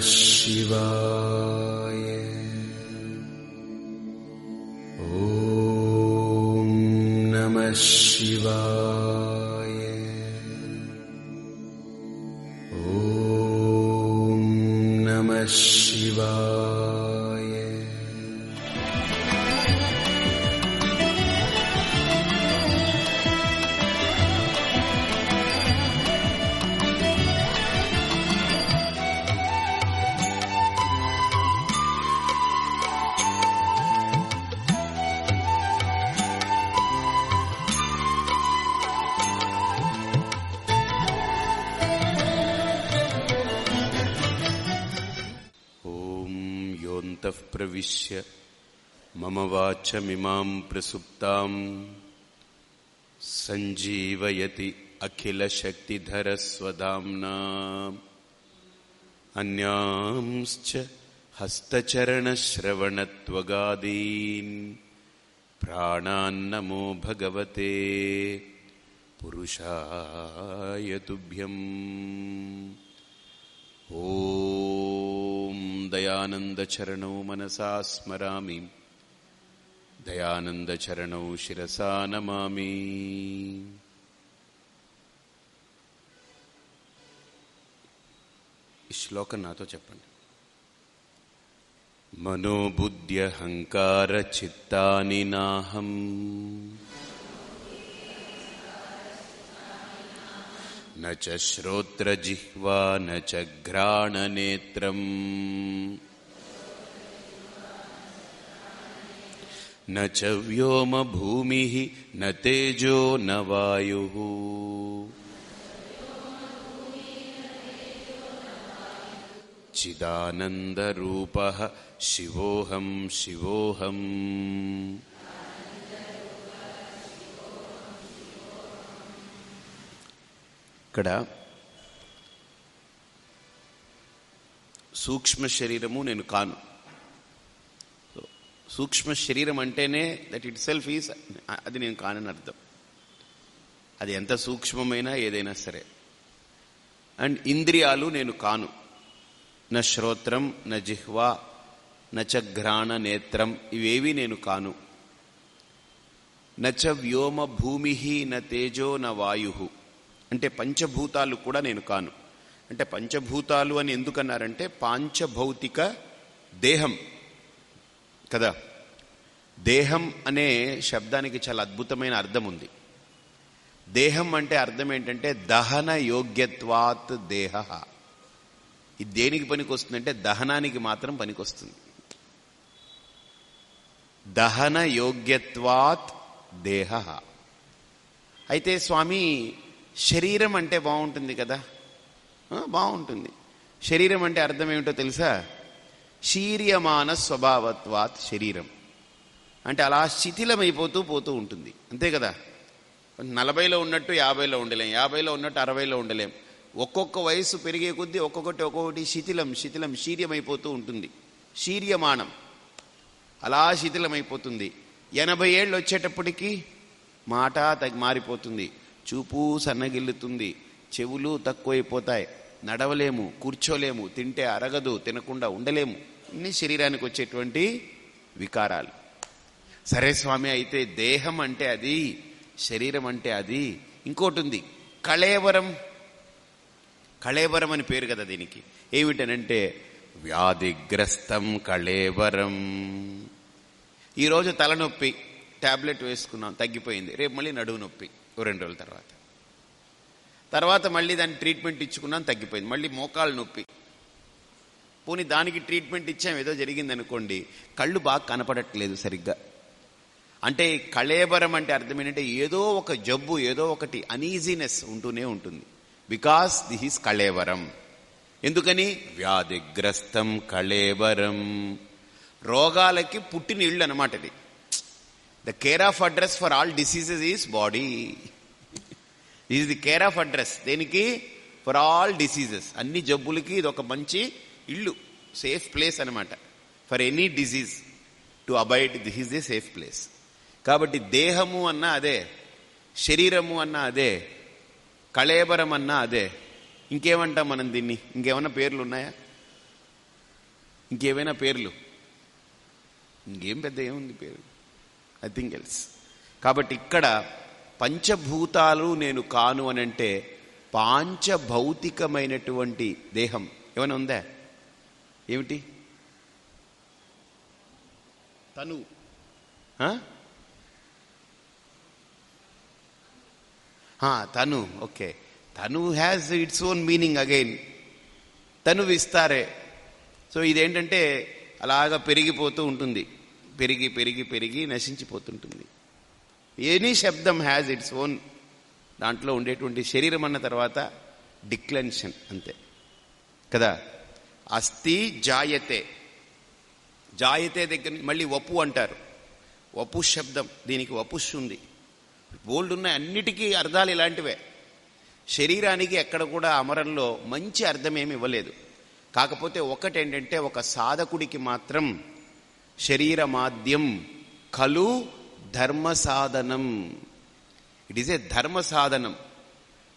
शिवाय। ॐ नमः शिवाय प्रविश्य मम वाचमिमाम् प्रसुप्ताम् सञ्जीवयति अखिलशक्तिधरस्वदाम्ना अन्यांश्च हस्तचरणश्रवणत्वगादीन् प्राणान्नमो भगवते पुरुषाय तुभ्यम् ॐ दयानन्दचरणौ मनसा स्मरामि दयानन्दचरणौ शिरसा नमामि श्लोकं नातो चपण् मनोबुद्ध्यहङ्कारचित्तानि नाहम् न च श्रोत्रजिह्वा न च घ्राणनेत्रम्। न च व्योमभूमिः न तेजो न वायुः। चिदानन्दरूपः शिवोऽहं शिवोऽहम् ఇక్కడ సూక్ష్మ శరీరము నేను కాను. సూక్ష్మ శరీరం అంటేనే దట్ ఇట్ సెల్ఫ్ ఈజ్ అది నేను కానని అర్థం. అది ఎంత సూక్ష్మమైనా ఏదైనా సరే. అండ్ ఇంద్రియాలు నేను కాను. న శ్రోత్రం న జిహ్వా నచ ఘ్రాణ నేత్రం ఇవేవి నేను కాను. నచ వ్యోమ భూమి న తేజో న వాయు. అంటే పంచభూతాలు కూడా నేను కాను. అంటే పంచభూతాలు అని ఎందుకన్నారంటే పాంచభౌతిక దేహం. కదా? దేహం అనే శబ్దానికి చాలా అద్భుతమైన అర్థం ఉంది. దేహం అంటే అర్థం ఏంటంటే దహన యోగ్యత్వాత్ దేహ. ఇది దేనికి పనికి వస్తుందంటే దహనానికి మాత్రం పనికొస్తుంది. దహన యోగ్యత్వాత్ దేహ. అయితే స్వామి శరీరం అంటే బాగుంటుంది కదా? బాగుంటుంది. శరీరం అంటే అర్థం ఏమిటో తెలుసా? శీర్యమాన స్వభావత్వాత్ శరీరం. అంటే అలా శిథిలమైపోతూ పోతూ ఉంటుంది. అంతే కదా? నలభైలో ఉన్నట్టు యాభైలో ఉండలేం. యాభైలో ఉన్నట్టు అరవైలో ఉండలేం. ఒక్కొక్క వయసు పెరిగే కొద్దీ ఒక్కొక్కటి ఒక్కొక్కటి శిథిలం శిథిలం శీర్యమైపోతూ ఉంటుంది. శీర్యమానం. అలా శిథిలమైపోతుంది. ఎనభై ఏళ్ళు వచ్చేటప్పటికి మాట తగ్గి మారిపోతుంది. చూపు సన్నగిల్లుతుంది. చెవులు తక్కువైపోతాయి. నడవలేము కూర్చోలేము తింటే అరగదు తినకుండా ఉండలేము ఇన్ని శరీరానికి వచ్చేటువంటి వికారాలు. సరే స్వామి అయితే దేహం అంటే అది శరీరం అంటే అది ఇంకోటి ఉంది కళేవరం. కళేవరం అని పేరు కదా దీనికి. ఏమిటనంటే వ్యాధిగ్రస్తం కళేవరం. ఈరోజు తలనొప్పి ట్యాబ్లెట్ వేసుకున్నాం తగ్గిపోయింది. రేపు మళ్ళీ నడువు నొప్పి. ఓ రెండు రోజుల తర్వాత. తర్వాత మళ్ళీ దాన్ని ట్రీట్మెంట్ ఇచ్చుకున్నాను తగ్గిపోయింది. మళ్ళీ మోకాలు నొప్పి. పోనీ దానికి ట్రీట్మెంట్ ఇచ్చాం ఏదో జరిగింది అనుకోండి కళ్ళు బాగా కనపడట్లేదు సరిగ్గా. అంటే కళేబరం అంటే అర్థం ఏంటంటే ఏదో ఒక జబ్బు ఏదో ఒకటి అనీజీనెస్ ఉంటూనే ఉంటుంది. బికాస్ దిస్ ఈస్ కళేవరం ఎందుకని? వ్యాధిగ్రస్తం కళేవరం రోగాలకి పుట్టిన ఇళ్ళు అనమాట ఇది. The care of address for all diseases is body is the care of address దేనికి? ఫర్ ఆల్ డిసీజెస్ అన్ని జబ్బులకి ఇది ఒక మంచి ఇల్లు. సేఫ్ ప్లేస్ అనమాట for any disease to abide this is the safe place కాబట్టి దేహము అన్నా అదే. శరీరము అన్నా అదే. కళేబరం అన్నా అదే. ఇంకేమంటాం మనం దీన్ని? ఇంకేమైనా పేర్లు ఉన్నాయా? ఇంకేమైనా పేర్లు? ఇంకేం పెద్ద ఏముంది పేరు? నథింగ్ ఎల్స్ కాబట్టి ఇక్కడ పంచభూతాలు నేను కాను అని అంటే పాంచభౌతికమైనటువంటి దేహం. ఏమైనా ఉందా? ఏమిటి? తను. తను. ఓకే. తను has its own meaning again తను విస్తారే. సో ఇదేంటంటే అలాగా పెరిగిపోతూ ఉంటుంది. పెరిగి పెరిగి పెరిగి నశించిపోతుంటుంది. ఎనీ శబ్దం హ్యాజ్ ఇట్స్ ఓన్ దాంట్లో ఉండేటువంటి శరీరం అన్న తర్వాత డిక్లెన్షన్ అంతే. కదా? అస్థి జాయతే. జాయతే దగ్గర మళ్ళీ వపు అంటారు. వపు శబ్దం దీనికి వపుష్ ఉంది. బోల్డ్ ఉన్న అన్నిటికీ అర్థాలు ఇలాంటివే. శరీరానికి ఎక్కడ కూడా అమరంలో మంచి అర్థం ఏమి ఇవ్వలేదు. కాకపోతే ఒకటేంటంటే ఒక సాధకుడికి మాత్రం శరీరమాద్యం కలు ధర్మ సాధనం ఇట్ ఈస్ ఏ ధర్మ సాధనం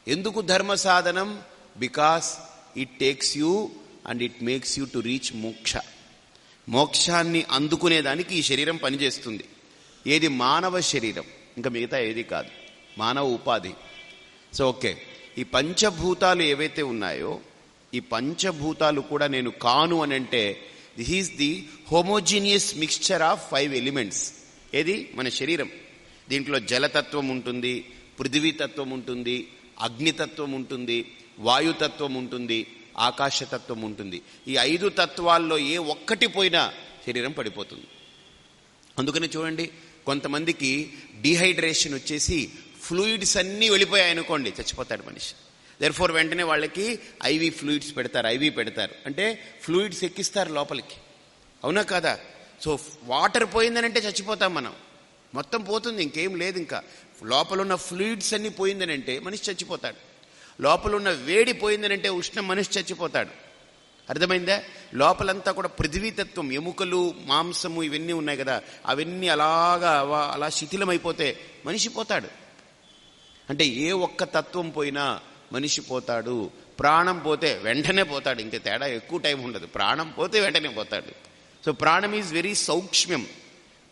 ఎందుకు ధర్మ సాధనం because it takes you and it makes you to reach moksha. మోక్షాన్ని అందుకునేదానికి ఈ శరీరం పనిచేస్తుంది. ఏది? మానవ శరీరం. ఇంకా మిగతా ఏది కాదు. మానవ ఉపాధి. సో ఓకే ఈ పంచభూతాలు ఏవైతే ఉన్నాయో ఈ పంచభూతాలు కూడా నేను కాను అని అంటే this is the homogeneous mixture of five elements ఏది? మన శరీరం. దీంట్లో జలతత్వం ఉంటుంది పృథివీతత్వం ఉంటుంది అగ్నితత్వం ఉంటుంది వాయుతత్వం ఉంటుంది ఆకాశతత్వం ఉంటుంది. ఈ ఐదు తత్వాల్లో ఏ ఒక్కటి పోయినా శరీరం పడిపోతుంది. అందుకని చూడండి కొంతమందికి డీహైడ్రేషన్ వచ్చేసి ఫ్లూయిడ్స్ అన్నీ వెళ్ళిపోయాయి అనుకోండి చచ్చిపోతాడు మనిషి. దెర్ ఫోర్ వెంటనే వాళ్ళకి ఐవి ఫ్లూయిడ్స్ పెడతారు ఐవి పెడతారు. అంటే ఫ్లూయిడ్స్ ఎక్కిస్తారు లోపలికి. అవునా కదా? సో వాటర్ పోయిందనంటే చచ్చిపోతాం మనం. మొత్తం పోతుంది ఇంకేం లేదు ఇంకా. లోపల ఉన్న ఫ్లూయిడ్స్ అన్ని పోయిందనంటే మనిషి చచ్చిపోతాడు. లోపల ఉన్న వేడి పోయిందనంటే ఉష్ణం మనిషి చచ్చిపోతాడు. అర్థమైందా? లోపలంతా కూడా పృథ్వీతత్వం ఎముకలు మాంసము ఇవన్నీ ఉన్నాయి కదా. అవన్నీ అలాగా అలా శిథిలమైపోతే మనిషి పోతాడు. అంటే ఏ ఒక్క తత్వం పోయినా మనిషి పోతాడు ప్రాణం పోతే వెంటనే పోతాడు. ఇంక తేడా ఎక్కువ టైం ఉండదు. ప్రాణం పోతే వెంటనే పోతాడు. సో ప్రాణం ఈజ్ వెరీ సౌక్ష్మ్యం.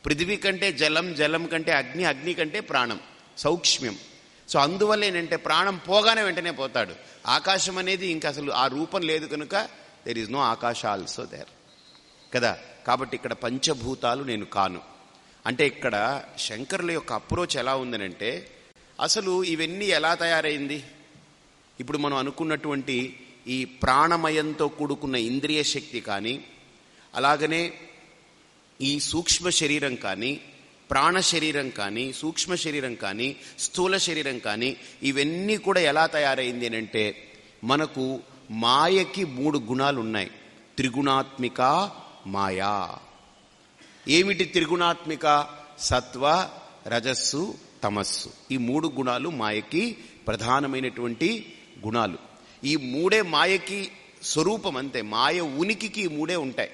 పృథివీ కంటే జలం జలం కంటే అగ్ని అగ్ని కంటే ప్రాణం సౌక్ష్మ్యం. సో అందువల్ల ఏంటంటే ప్రాణం పోగానే వెంటనే పోతాడు. ఆకాశం అనేది ఇంకా అసలు ఆ రూపం లేదు కనుక there is no akasha also there కదా? కాబట్టి ఇక్కడ పంచభూతాలు నేను కాను. అంటే ఇక్కడ శంకరుల యొక్క అప్రోచ్ ఎలా ఉందనంటే అసలు ఇవన్నీ ఎలా తయారైంది? ఇప్పుడు మనం అనుకున్నటువంటి ఈ ప్రాణమయంతో కూడుకున్న ఇంద్రియ శక్తి కానీ అలాగనే ఈ సూక్ష్మ శరీరం కానీ ప్రాణ శరీరం కానీ సూక్ష్మ శరీరం కానీ స్థూల శరీరం కానీ ఇవన్నీ కూడా ఎలా తయారైంది అని అంటే మనకు మాయకి మూడు గుణాలు ఉన్నాయి త్రిగుణాత్మిక మాయా. ఏమిటి త్రిగుణాత్మిక? సత్వ రజస్సు తమస్సు. ఈ మూడు గుణాలు మాయకి ప్రధానమైనటువంటి గుణాలు. ఈ మూడే మాయకి స్వరూపం అంతే. మాయ ఉనికికి మూడే ఉంటాయి.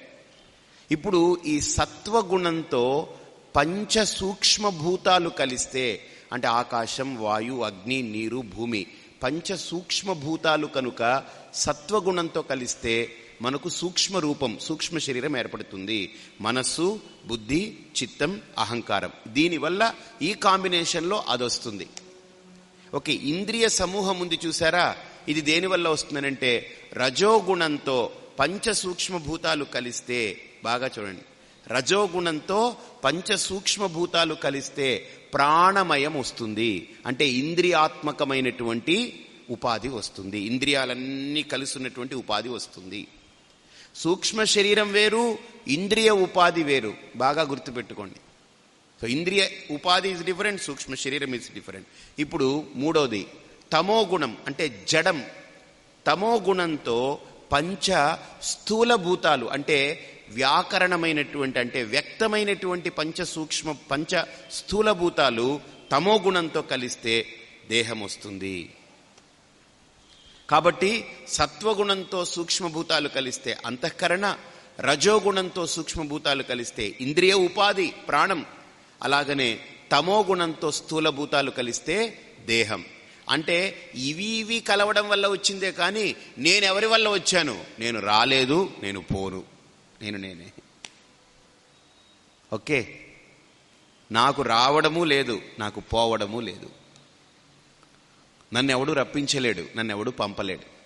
ఇప్పుడు ఈ సత్వగుణంతో పంచ సూక్ష్మభూతాలు కలిస్తే అంటే ఆకాశం వాయు అగ్ని నీరు భూమి పంచ సూక్ష్మభూతాలు కనుక సత్వగుణంతో కలిస్తే మనకు సూక్ష్మ రూపం సూక్ష్మ శరీరం ఏర్పడుతుంది. మనస్సు బుద్ధి చిత్తం అహంకారం. దీనివల్ల ఈ కాంబినేషన్లో అదొస్తుంది. ఓకే ఇంద్రియ సమూహం ఉంది చూసారా? ఇది దేనివల్ల వస్తుందనంటే రజోగుణంతో పంచ సూక్ష్మభూతాలు కలిస్తే బాగా చూడండి. రజోగుణంతో పంచ సూక్ష్మభూతాలు కలిస్తే ప్రాణమయం వస్తుంది. అంటే ఇంద్రియాత్మకమైనటువంటి ఉపాధి వస్తుంది. ఇంద్రియాలన్నీ కలిసినటువంటి ఉపాధి వస్తుంది. సూక్ష్మ శరీరం వేరు ఇంద్రియ ఉపాధి వేరు. బాగా గుర్తుపెట్టుకోండి. సో ఇంద్రియ ఉపాధి ఇస్ డిఫరెంట్ సూక్ష్మ శరీరం ఇస్ డిఫరెంట్ ఇప్పుడు మూడోది తమో గుణం అంటే జడం. తమో గుణంతో పంచ స్థూలభూతాలు అంటే వ్యాకరణమైనటువంటి అంటే వ్యక్తమైనటువంటి పంచ సూక్ష్మ పంచ స్థూలభూతాలు తమోగుణంతో తమో గుణంతో కలిస్తే దేహం వస్తుంది. కాబట్టి సత్వగుణంతో సూక్ష్మభూతాలు కలిస్తే అంతఃకరణ రజోగుణంతో సూక్ష్మభూతాలు కలిస్తే ఇంద్రియ ఉపాధి ప్రాణం అలాగనే తమో గుణంతో స్థూలభూతాలు కలిస్తే దేహం. అంటే ఇవి ఇవి కలవడం వల్ల వచ్చిందే కానీ నేను ఎవరి వల్ల వచ్చాను? నేను రాలేదు నేను పోను. నేను నేనే. ఓకే. నాకు రావడము లేదు నాకు పోవడము లేదు. నన్నెవడు రప్పించలేడు నన్నెవడు పంపలేడు.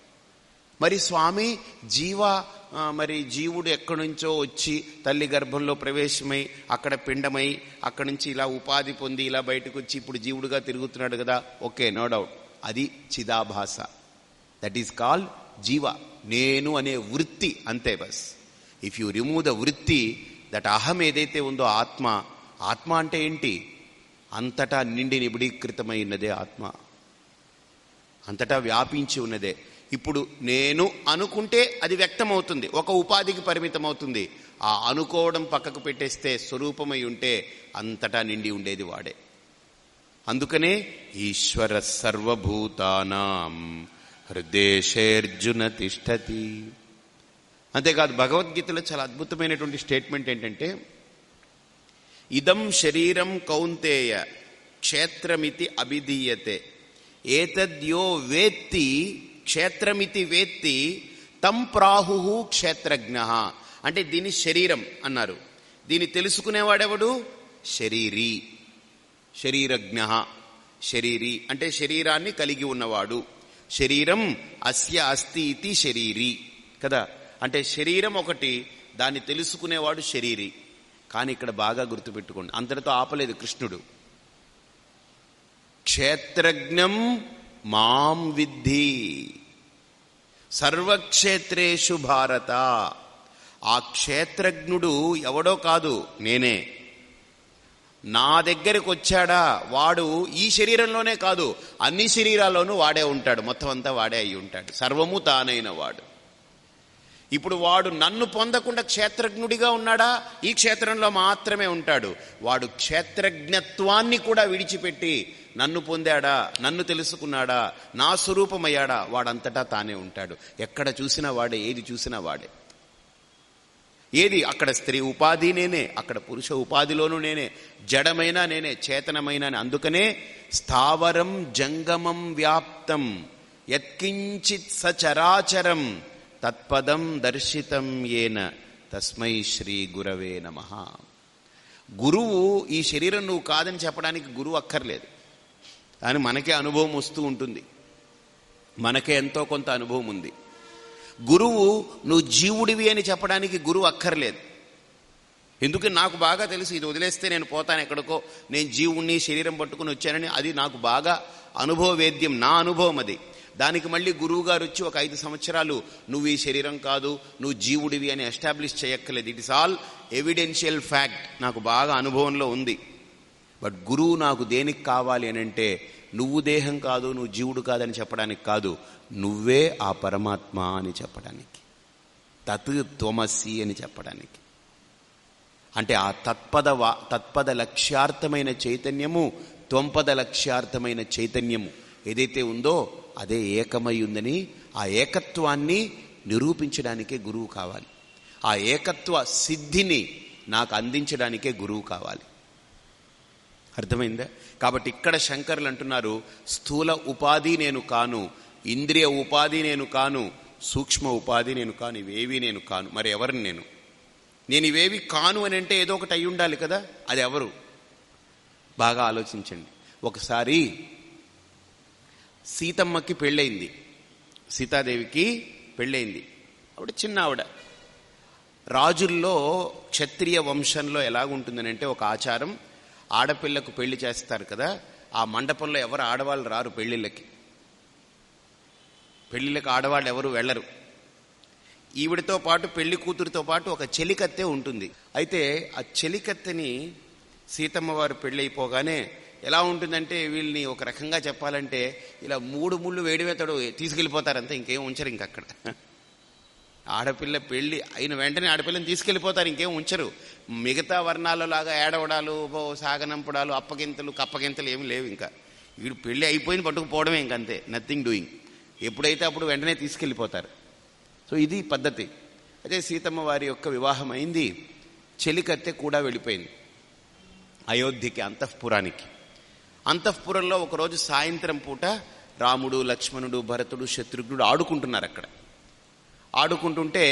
మరి స్వామి జీవ మరి జీవుడు ఎక్కడి నుంచో వచ్చి తల్లి గర్భంలో ప్రవేశమై అక్కడ పిండమై అక్కడి నుంచి ఇలా ఉపాధి పొంది ఇలా బయటకు వచ్చి ఇప్పుడు జీవుడుగా తిరుగుతున్నాడు కదా ఓకే నో డౌట్. అది చిదాభాస. దట్ ఈస్ కాల్డ్ జీవ. నేను అనే వృత్తి అంతే bus. If you remove the vritti that aham ఏదైతే ఉందో ఆత్మ ఆత్మ అంటే ఏంటి? అంతటా నిండి నిబిడీకృతమై ఉన్నదే ఆత్మ. అంతటా వ్యాపించి ఉన్నదే. ఇప్పుడు నేను అనుకుంటే అది వ్యక్తమవుతుంది ఒక ఉపాధికి పరిమితమవుతుంది. ఆ అనుకోవడం పక్కకు పెట్టేస్తే స్వరూపమై ఉంటే అంతటా నిండి ఉండేది వాడే. అందుకనే ఈశ్వర సర్వభూతానాం హృదయశేర్జున తిష్టతి. అంతేకాదు భగవద్గీతలో చాలా అద్భుతమైనటువంటి స్టేట్మెంట్ ఏంటంటే ఇదం శరీరం కౌంతేయ క్షేత్రమితి అభిధీయతే. ఏతద్యో వేత్తి క్షేత్రమితి వేత్తి తం ప్రాహు క్షేత్రజ్ఞ. అంటే దీని శరీరం అన్నారు. దీన్ని తెలుసుకునేవాడెవడు? శరీరీ. శరీరజ్ఞ. శరీరీ అంటే శరీరాన్ని కలిగి ఉన్నవాడు. శరీరం అస్య అస్తి ఇది శరీరీ. కదా? అంటే శరీరం ఒకటి దాన్ని తెలుసుకునేవాడు శరీరి. కానీ ఇక్కడ బాగా గుర్తుపెట్టుకోండి. అంతటితో ఆపలేదు కృష్ణుడు. క్షేత్రజ్ఞం మాం విద్ధి. సర్వక్షేత్రేషు భారత. ఆ క్షేత్రజ్ఞుడు ఎవడో కాదు నేనే. నా దగ్గరికి వచ్చాడా వాడు ఈ శరీరంలోనే కాదు అన్ని శరీరాల్లోనూ వాడే ఉంటాడు మొత్తం అంతా వాడే అయి ఉంటాడు సర్వము తానైన వాడు. ఇప్పుడు వాడు నన్ను పొందకుండా క్షేత్రజ్ఞుడిగా ఉన్నాడా? ఈ క్షేత్రంలో మాత్రమే ఉంటాడు. వాడు క్షేత్రజ్ఞత్వాన్ని కూడా విడిచిపెట్టి నన్ను పొందాడా? నన్ను తెలుసుకున్నాడా? నా స్వరూపమయ్యాడా? వాడంతటా తానే ఉంటాడు. ఎక్కడ చూసినా వాడే ఏది చూసినా వాడే. ఏది? అక్కడ స్త్రీ ఉపాధి నేనే అక్కడ పురుష ఉపాధిలోనూ నేనే జడమైన నేనే చేతనమైన అందుకనే స్థావరం జంగమం వ్యాప్తం యత్కించిత్ సచరాచరం. తత్పదం దర్శితం ఏన తస్మై శ్రీ గురవే నమ. గురువు ఈ శరీరం నువ్వు కాదని చెప్పడానికి గురువు అక్కర్లేదు. కానీ మనకే అనుభవం వస్తూ ఉంటుంది. మనకే ఎంతో కొంత అనుభవం ఉంది. గురువు నువ్వు జీవుడివి అని చెప్పడానికి గురువు అక్కర్లేదు. ఎందుకు? నాకు బాగా తెలుసు. ఇది వదిలేస్తే నేను పోతాను ఎక్కడికో. నేను జీవుణ్ణి శరీరం పట్టుకుని వచ్చానని అది నాకు బాగా అనుభవ వేద్యం నా అనుభవం అది. దానికి మళ్ళీ గురువు గారు వచ్చి ఒక ఐదు సంవత్సరాలు నువ్వు ఈ శరీరం కాదు నువ్వు జీవుడివి అని ఎస్టాబ్లిష్ చేయక్కర్లేదు. It is all evidential fact నాకు బాగా అనుభవంలో ఉంది. బట్ గురువు నాకు దేనికి కావాలి అని అంటే నువ్వు దేహం కాదు నువ్వు జీవుడు కాదని చెప్పడానికి కాదు నువ్వే ఆ పరమాత్మ అని చెప్పడానికి. తత్ త్వమసి అని చెప్పడానికి. అంటే ఆ తత్పద తత్పద లక్ష్యార్థమైన చైతన్యము త్వంపద లక్ష్యార్థమైన చైతన్యము ఏదైతే ఉందో అదే ఏకమై ఉందని ఆ ఏకత్వాన్ని నిరూపించడానికే గురువు కావాలి. ఆ ఏకత్వ సిద్ధిని నాకు అందించడానికే గురువు కావాలి. అర్థమైందా? కాబట్టి ఇక్కడ శంకర్లు అంటున్నారు స్థూల ఉపాధి నేను కాను ఇంద్రియ ఉపాధి నేను కాను సూక్ష్మ ఉపాధి నేను కాను ఇవేవి నేను కాను. మరి ఎవరిని నేను? నేను ఇవేవి కాను అని అంటే ఏదో ఒకటి అయి ఉండాలి కదా? అది ఎవరు? బాగా ఆలోచించండి. ఒకసారి సీతమ్మకి పెళ్ళయింది. సీతాదేవికి పెళ్ళయింది. ఆవిడ చిన్న ఆవిడ. రాజుల్లో క్షత్రియ వంశంలో ఎలాగుంటుందని అంటే ఒక ఆచారం. ఆడపిల్లకు పెళ్ళి చేస్తారు కదా ఆ మండపంలో ఎవరు ఆడవాళ్ళు రారు పెళ్ళిళ్ళకి పెళ్ళిళ్ళకి ఆడవాళ్ళు ఎవరు వెళ్ళరు. ఈవిడితో పాటు పెళ్ళి కూతురితో పాటు ఒక చెలికత్తె ఉంటుంది. అయితే ఆ చెలికత్తెని సీతమ్మవారు పెళ్ళైపోగానే ఎలా ఉంటుందంటే వీళ్ళని ఒక రకంగా చెప్పాలంటే ఇలా మూడు ముళ్ళు వేడివేతడు తీసుకెళ్ళిపోతారంతే ఇంకేం ఉంచరు ఇంకక్కడ ఆడపిల్ల పెళ్ళి అయిన వెంటనే ఆడపిల్లని తీసుకెళ్ళిపోతారు ఇంకేం ఉంచరు. మిగతా వర్ణాలలాగా ఏడవడాలు ఓ సాగనంపడాలు అప్పగింతలు కప్పగింతలు ఏమి లేవు ఇంకా. వీడు పెళ్ళి అయిపోయింది పట్టుకుపోవడమే ఇంకంతే నథింగ్ డూయింగ్ ఎప్పుడైతే అప్పుడు వెంటనే తీసుకెళ్ళిపోతారు. సో ఇది పద్ధతి. అదే సీతమ్మ వారి యొక్క వివాహం అయింది. చెలికత్తె కూడా వెళ్ళిపోయింది. అయోధ్యకి అంతఃపురానికి. అంతఃపురంలో ఒకరోజు సాయంత్రం పూట రాముడు లక్ష్మణుడు భరతుడు శత్రుఘ్నుడు ఆడుకుంటున్నారు అక్కడ. ఆడుకుంటుంటే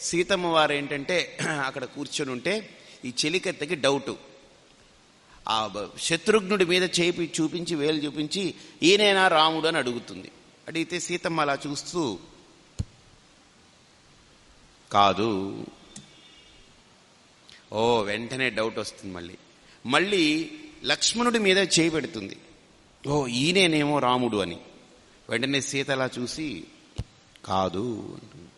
సీతమ్మ వారు ఏంటంటే అక్కడ కూర్చొని ఉంటే ఈ చెలికత్తెకి డౌటు ఆ శత్రుఘ్నుడి మీద చేపి చూపించి వేలు చూపించి ఈయనైనా రాముడు? అని అడుగుతుంది. అడిగితే సీతమ్మ అలా చూస్తూ కాదు. ఓ వెంటనే డౌట్ వస్తుంది మళ్ళీ. మళ్ళీ లక్ష్మణుడి మీద చేయి పెడుతుంది. ఓ ఈయనేనేమో రాముడు అని. వెంటనే సీత అలా చూసి కాదు అంటుంది.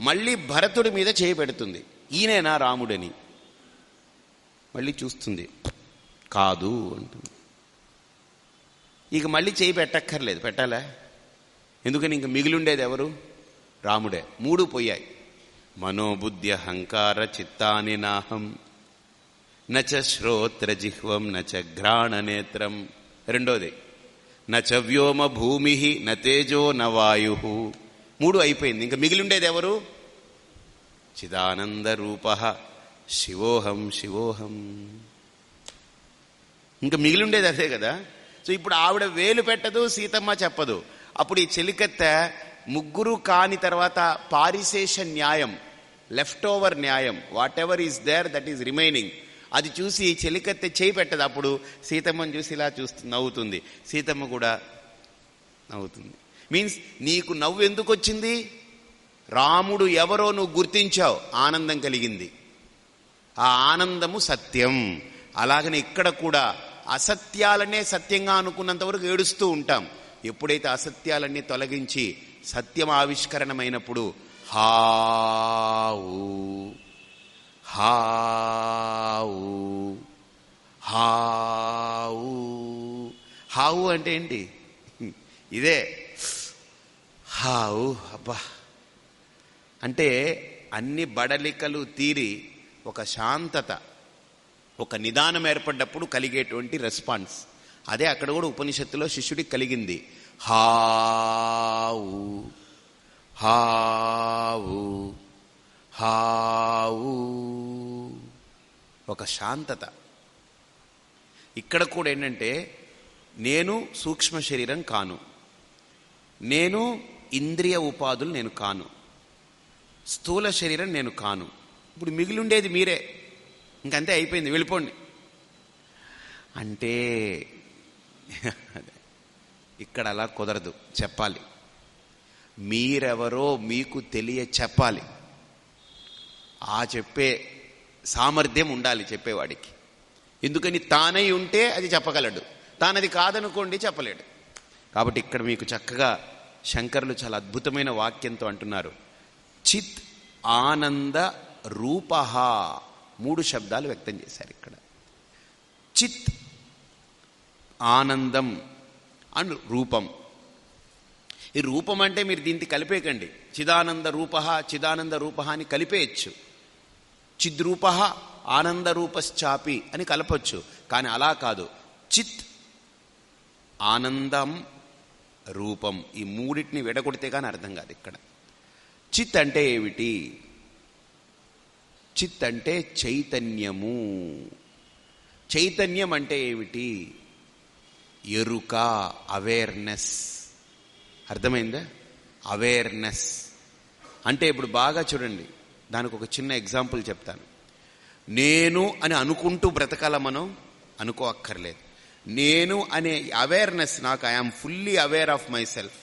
మళ్ళీ భరతుడి మీద చేయి పెడుతుంది. ఈయనేనా రాముడని. మళ్ళీ చూస్తుంది. కాదు అంటుంది. ఇక మళ్ళీ చేయి పెట్టక్కర్లేదు. పెట్టాలా? ఎందుకని ఇంక మిగిలిండేది ఎవరు? రాముడే. మూడు పోయాయి. మనోబుద్ధి అహంకార చిత్తాని నాహం నచ శ్రోత్ర జిహ్వం నచ ఘ్రాణనేత్రం. రెండోది నచ వ్యోమ భూమి న తేజో న వాయు. మూడు అయిపోయింది. ఇంకా మిగిలిండేది ఎవరు? చిదానంద రూప. శివోహం శివోహం. ఇంకా మిగిలిండేది అదే కదా? సో ఇప్పుడు ఆవిడ వేలు పెట్టదు సీతమ్మ చెప్పదు. అప్పుడు ఈ చెలికత్త ముగ్గురు కాని తర్వాత పారిశేష న్యాయం లెఫ్ట్ ఓవర్ న్యాయం whatever is there that is remaining. అది చూసి చెలికత్తె చేయి పెట్టదు. అప్పుడు సీతమ్మని చూసి ఇలా చూస్తుంది నవ్వుతుంది. సీతమ్మ కూడా నవ్వుతుంది. మీన్స్ నీకు నవ్వు ఎందుకు వచ్చింది? రాముడు ఎవరో నువ్వు గుర్తించావు. ఆనందం కలిగింది. ఆ ఆనందము సత్యం. అలాగనే ఇక్కడ కూడా అసత్యాలనే సత్యంగా అనుకున్నంత వరకు ఏడుస్తూ ఉంటాం. ఎప్పుడైతే అసత్యాలన్నీ తొలగించి సత్యం ఆవిష్కరణమైనప్పుడు హావు హావు. హావు. హావు అంటే ఏంటి? ఇదే. హావు అబ్బా. అంటే అన్ని బడలికలు తీరి ఒక శాంతత ఒక నిదానం ఏర్పడ్డప్పుడు కలిగేటువంటి రెస్పాన్స్. అదే అక్కడ కూడా ఉపనిషత్తులో శిష్యుడికి కలిగింది. హావు. హావు. హావు. ఒక శాంతత. ఇక్కడ కూడా ఏంటంటే నేను సూక్ష్మ శరీరం కాను. నేను ఇంద్రియ ఉపాధులు నేను కాను. స్థూల శరీరం నేను కాను. ఇప్పుడు మిగిలిండేది మీరే. ఇంకంతే అయిపోయింది వెళ్ళిపోండి. అంటే ఇక్కడ అలా కుదరదు చెప్పాలి. మీరెవరో మీకు తెలియ చెప్పాలి. ఆ చెప్పే సామర్థ్యం ఉండాలి చెప్పేవాడికి. ఎందుకని తానై ఉంటే అది చెప్పగలడు. తానది కాదనుకోండి చెప్పలేడు. కాబట్టి ఇక్కడ మీకు చక్కగా శంకరులు చాలా అద్భుతమైన వాక్యంతో అంటున్నారు. చిత్ ఆనంద రూప మూడు శబ్దాలు వ్యక్తం చేశారు ఇక్కడ. చిత్ ఆనందం అండ్ రూపం. ఈ రూపం అంటే మీరు దీనికి కలిపేకండి చిదానంద రూప చిదానంద రూప అని కలిపేయచ్చు. చిద్రూప ఆనందరూపశ్చాపి అని కలపచ్చు. కానీ అలా కాదు. చిత్ ఆనందం రూపం ఈ మూడింటిని విడగొడితే కానీ అర్థం కాదు ఇక్కడ. చిత్ అంటే ఏమిటి? చిత్ అంటే చైతన్యము. చైతన్యం అంటే ఏమిటి? ఎరుక అవేర్నెస్. అర్థమైందా? అవేర్నెస్. అంటే ఇప్పుడు బాగా చూడండి. దానికి ఒక చిన్న ఎగ్జాంపుల్ చెప్తాను. నేను అని అనుకుంటూ బ్రతకాల మనం అనుకో అక్కర్లేదు నేను అనే అవేర్నెస్ నాకు I am fully aware of myself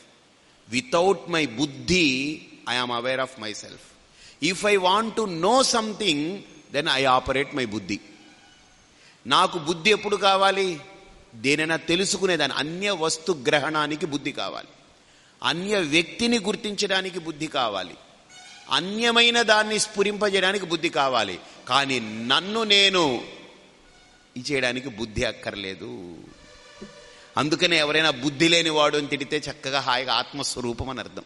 without my buddhi I am aware of myself if I want to know something then I operate my buddhi. నాకు బుద్ధి ఎప్పుడు కావాలి? దేనైనా తెలుసుకునేదాన్ని. అన్య వస్తు గ్రహణానికి బుద్ధి కావాలి. అన్య వ్యక్తిని గుర్తించడానికి బుద్ధి కావాలి. అన్యమైన దాన్ని స్ఫురింపజేయడానికి బుద్ధి కావాలి. కానీ నన్ను నేను ఇచ్చేయడానికి బుద్ధి అక్కర్లేదు. అందుకనే ఎవరైనా బుద్ధి లేనివాడు అని తిడితే చక్కగా హాయిగా ఆత్మస్వరూపం అని అర్థం.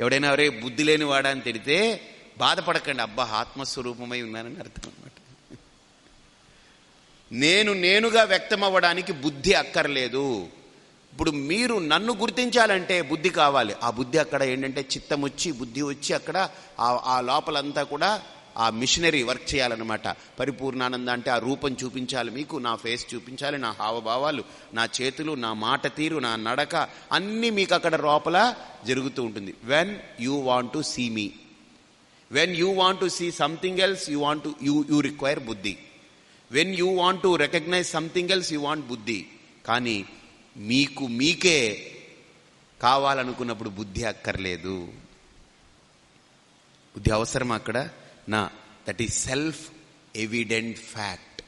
ఎవడైనా ఎవరే బుద్ధి లేనివాడా అని తిడితే బాధపడకండి అబ్బా ఆత్మస్వరూపమై ఉన్నానని అర్థం అనమాట నేను నేనుగా వ్యక్తం అవ్వడానికి బుద్ధి అక్కర్లేదు. ఇప్పుడు మీరు నన్ను గుర్తించాలంటే బుద్ధి కావాలి. ఆ బుద్ధి అక్కడ ఏంటంటే చిత్తం వచ్చి బుద్ధి వచ్చి అక్కడ ఆ లోపలంతా కూడా ఆ మిషనరీ వర్క్ చేయాలన్నమాట. పరిపూర్ణానంద అంటే ఆ రూపం చూపించాలి మీకు నా ఫేస్ చూపించాలి నా హావభావాలు నా చేతులు నా మాట తీరు నా నడక అన్నీ మీకు అక్కడ లోపల జరుగుతూ ఉంటుంది. When you want to see me when you want to see something else you want to you you require buddhi. When you want to recognise something else you want buddhi. కానీ మీకు మీకే కావాలనుకున్నప్పుడు బుద్ధి అక్కర్లేదు. బుద్ధి అవసరం అక్కడ? నా that is self evident fact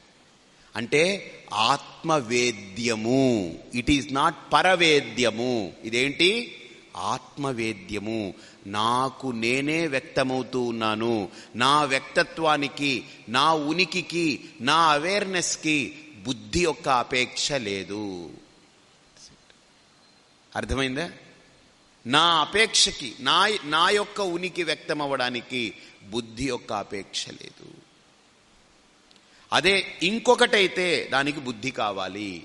అంటే ఆత్మవేద్యము. ఇట్ ఈజ్ నాట్ పరవేద్యము. ఇదేంటి? ఆత్మవేద్యము. నాకు నేనే వ్యక్తమవుతూ ఉన్నాను. నా వ్యక్తత్వానికి నా ఉనికికి నా అవేర్నెస్కి బుద్ధి యొక్క అపేక్ష లేదు. అర్థమైందా? నా అపేక్షకి నా నా యొక్క ఉనికి వ్యక్తం అవ్వడానికి బుద్ధి యొక్క అపేక్ష లేదు. అదే ఇంకొకటైతే దానికి బుద్ధి కావాలి.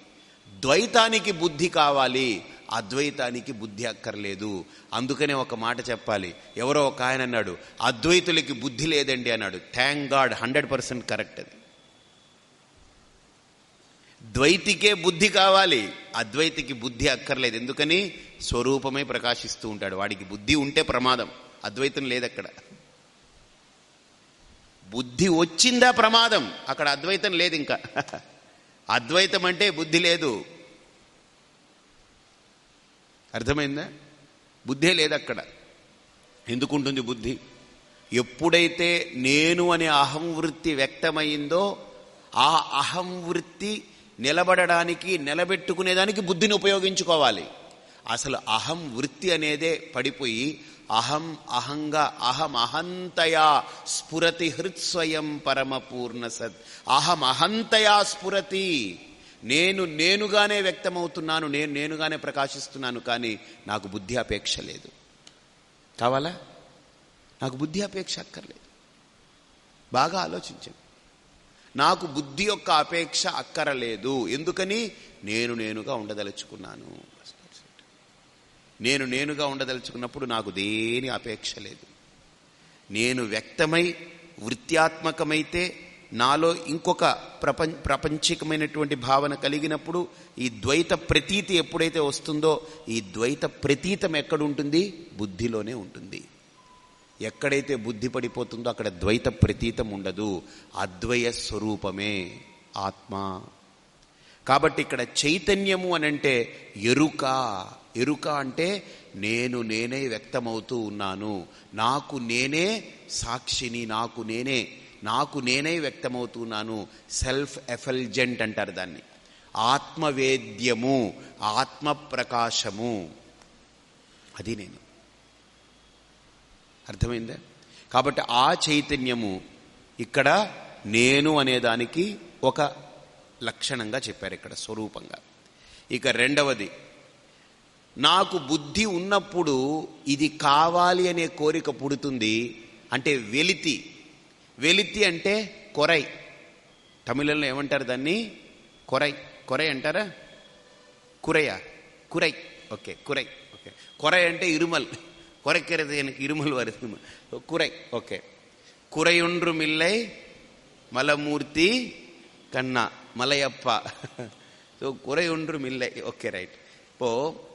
ద్వైతానికి బుద్ధి కావాలి. అద్వైతానికి బుద్ధి అక్కర్లేదు. అందుకనే ఒక మాట చెప్పాలి. ఎవరో ఒక ఆయన అన్నాడు అద్వైతులకి బుద్ధి లేదండి అన్నాడు. Thank God hundred percent correct అది. ద్వైతికే బుద్ధి కావాలి. అద్వైతికి బుద్ధి అక్కర్లేదు. ఎందుకని? స్వరూపమే ప్రకాశిస్తూ ఉంటాడు. వాడికి బుద్ధి ఉంటే ప్రమాదం. అద్వైతం లేదక్కడ. బుద్ధి వచ్చిందా ప్రమాదం? అక్కడ అద్వైతం లేదు ఇంకా. అద్వైతం అంటే బుద్ధి లేదు. అర్థమైందా? బుద్ధే లేదు అక్కడ ఎందుకుంటుంది బుద్ధి? ఎప్పుడైతే నేను అనే అహం వృత్తి వ్యక్తమైందో ఆ అహం వృత్తి నిలబడడానికి నిలబెట్టుకునేదానికి బుద్ధిని ఉపయోగించుకోవాలి. అసలు అహం వృత్తి అనేదే పడిపోయి అహం అహంగా అహం అహంతయా స్ఫురతి హృత్స్వయం పరమపూర్ణ సత్ అహం అహంతయా స్ఫురతి. నేను నేనుగానే వ్యక్తమవుతున్నాను నేను నేనుగానే ప్రకాశిస్తున్నాను కానీ నాకు బుద్ధి అపేక్ష లేదు. కావాలా? నాకు బుద్ధి అపేక్ష అక్కర్లేదు. బాగా ఆలోచించండి. నాకు బుద్ధి యొక్క అపేక్ష అక్కరలేదు. ఎందుకని? నేను నేనుగా ఉండదలుచుకున్నాను. నేను నేనుగా ఉండదలుచుకున్నప్పుడు నాకు దేని అపేక్ష లేదు. నేను వ్యక్తమై వృత్యాత్మకమైతే నాలో ఇంకొక ప్రపంచ ప్రపంచికమైనటువంటి భావన కలిగినప్పుడు ఈ ద్వైత ప్రతీతి ఎప్పుడైతే వస్తుందో ఈ ద్వైత ప్రతీతం ఎక్కడుంటుంది బుద్ధిలోనే ఉంటుంది. ఎక్కడైతే బుద్ధి పడిపోతుందో అక్కడ ద్వైత ప్రతీతం ఉండదు. అద్వయ స్వరూపమే ఆత్మ. కాబట్టి ఇక్కడ చైతన్యము అనంటే ఎరుక. ఎరుక అంటే నేను నేనే వ్యక్తమవుతూ ఉన్నాను. నాకు నేనే సాక్షిని నాకు నేనే నాకు నేనే వ్యక్తమవుతున్నాను సెల్ఫ్ ఎఫల్జెంట్ అంటారు దాన్ని. ఆత్మవేద్యము ఆత్మ ప్రకాశము అది నేను. అర్థమైందా? కాబట్టి ఆ చైతన్యము ఇక్కడ నేను అనేదానికి ఒక లక్షణంగా చెప్పారు ఇక్కడ స్వరూపంగా. ఇక రెండవది నాకు బుద్ధి ఉన్నప్పుడు ఇది కావాలి అనే కోరిక పుడుతుంది అంటే వెలితి. వెలితి అంటే కొరై. తమిళంలో ఏమంటారు దాన్ని? కొరై. కొరై అంటారా? కురయ. కురై. ఓకే కురై. ఓకే. కొరై అంటే ఇరుమల్. குறைக்கிறது எனக்கு இருமல் வருது. குறை ஓகே. குறையொன்றும் இல்லை மலமூர்த்தி கண்ணா మలయప్ప ஸோ குறை ஒன்றும் இல்லை ఓకే రైట్ இப்போ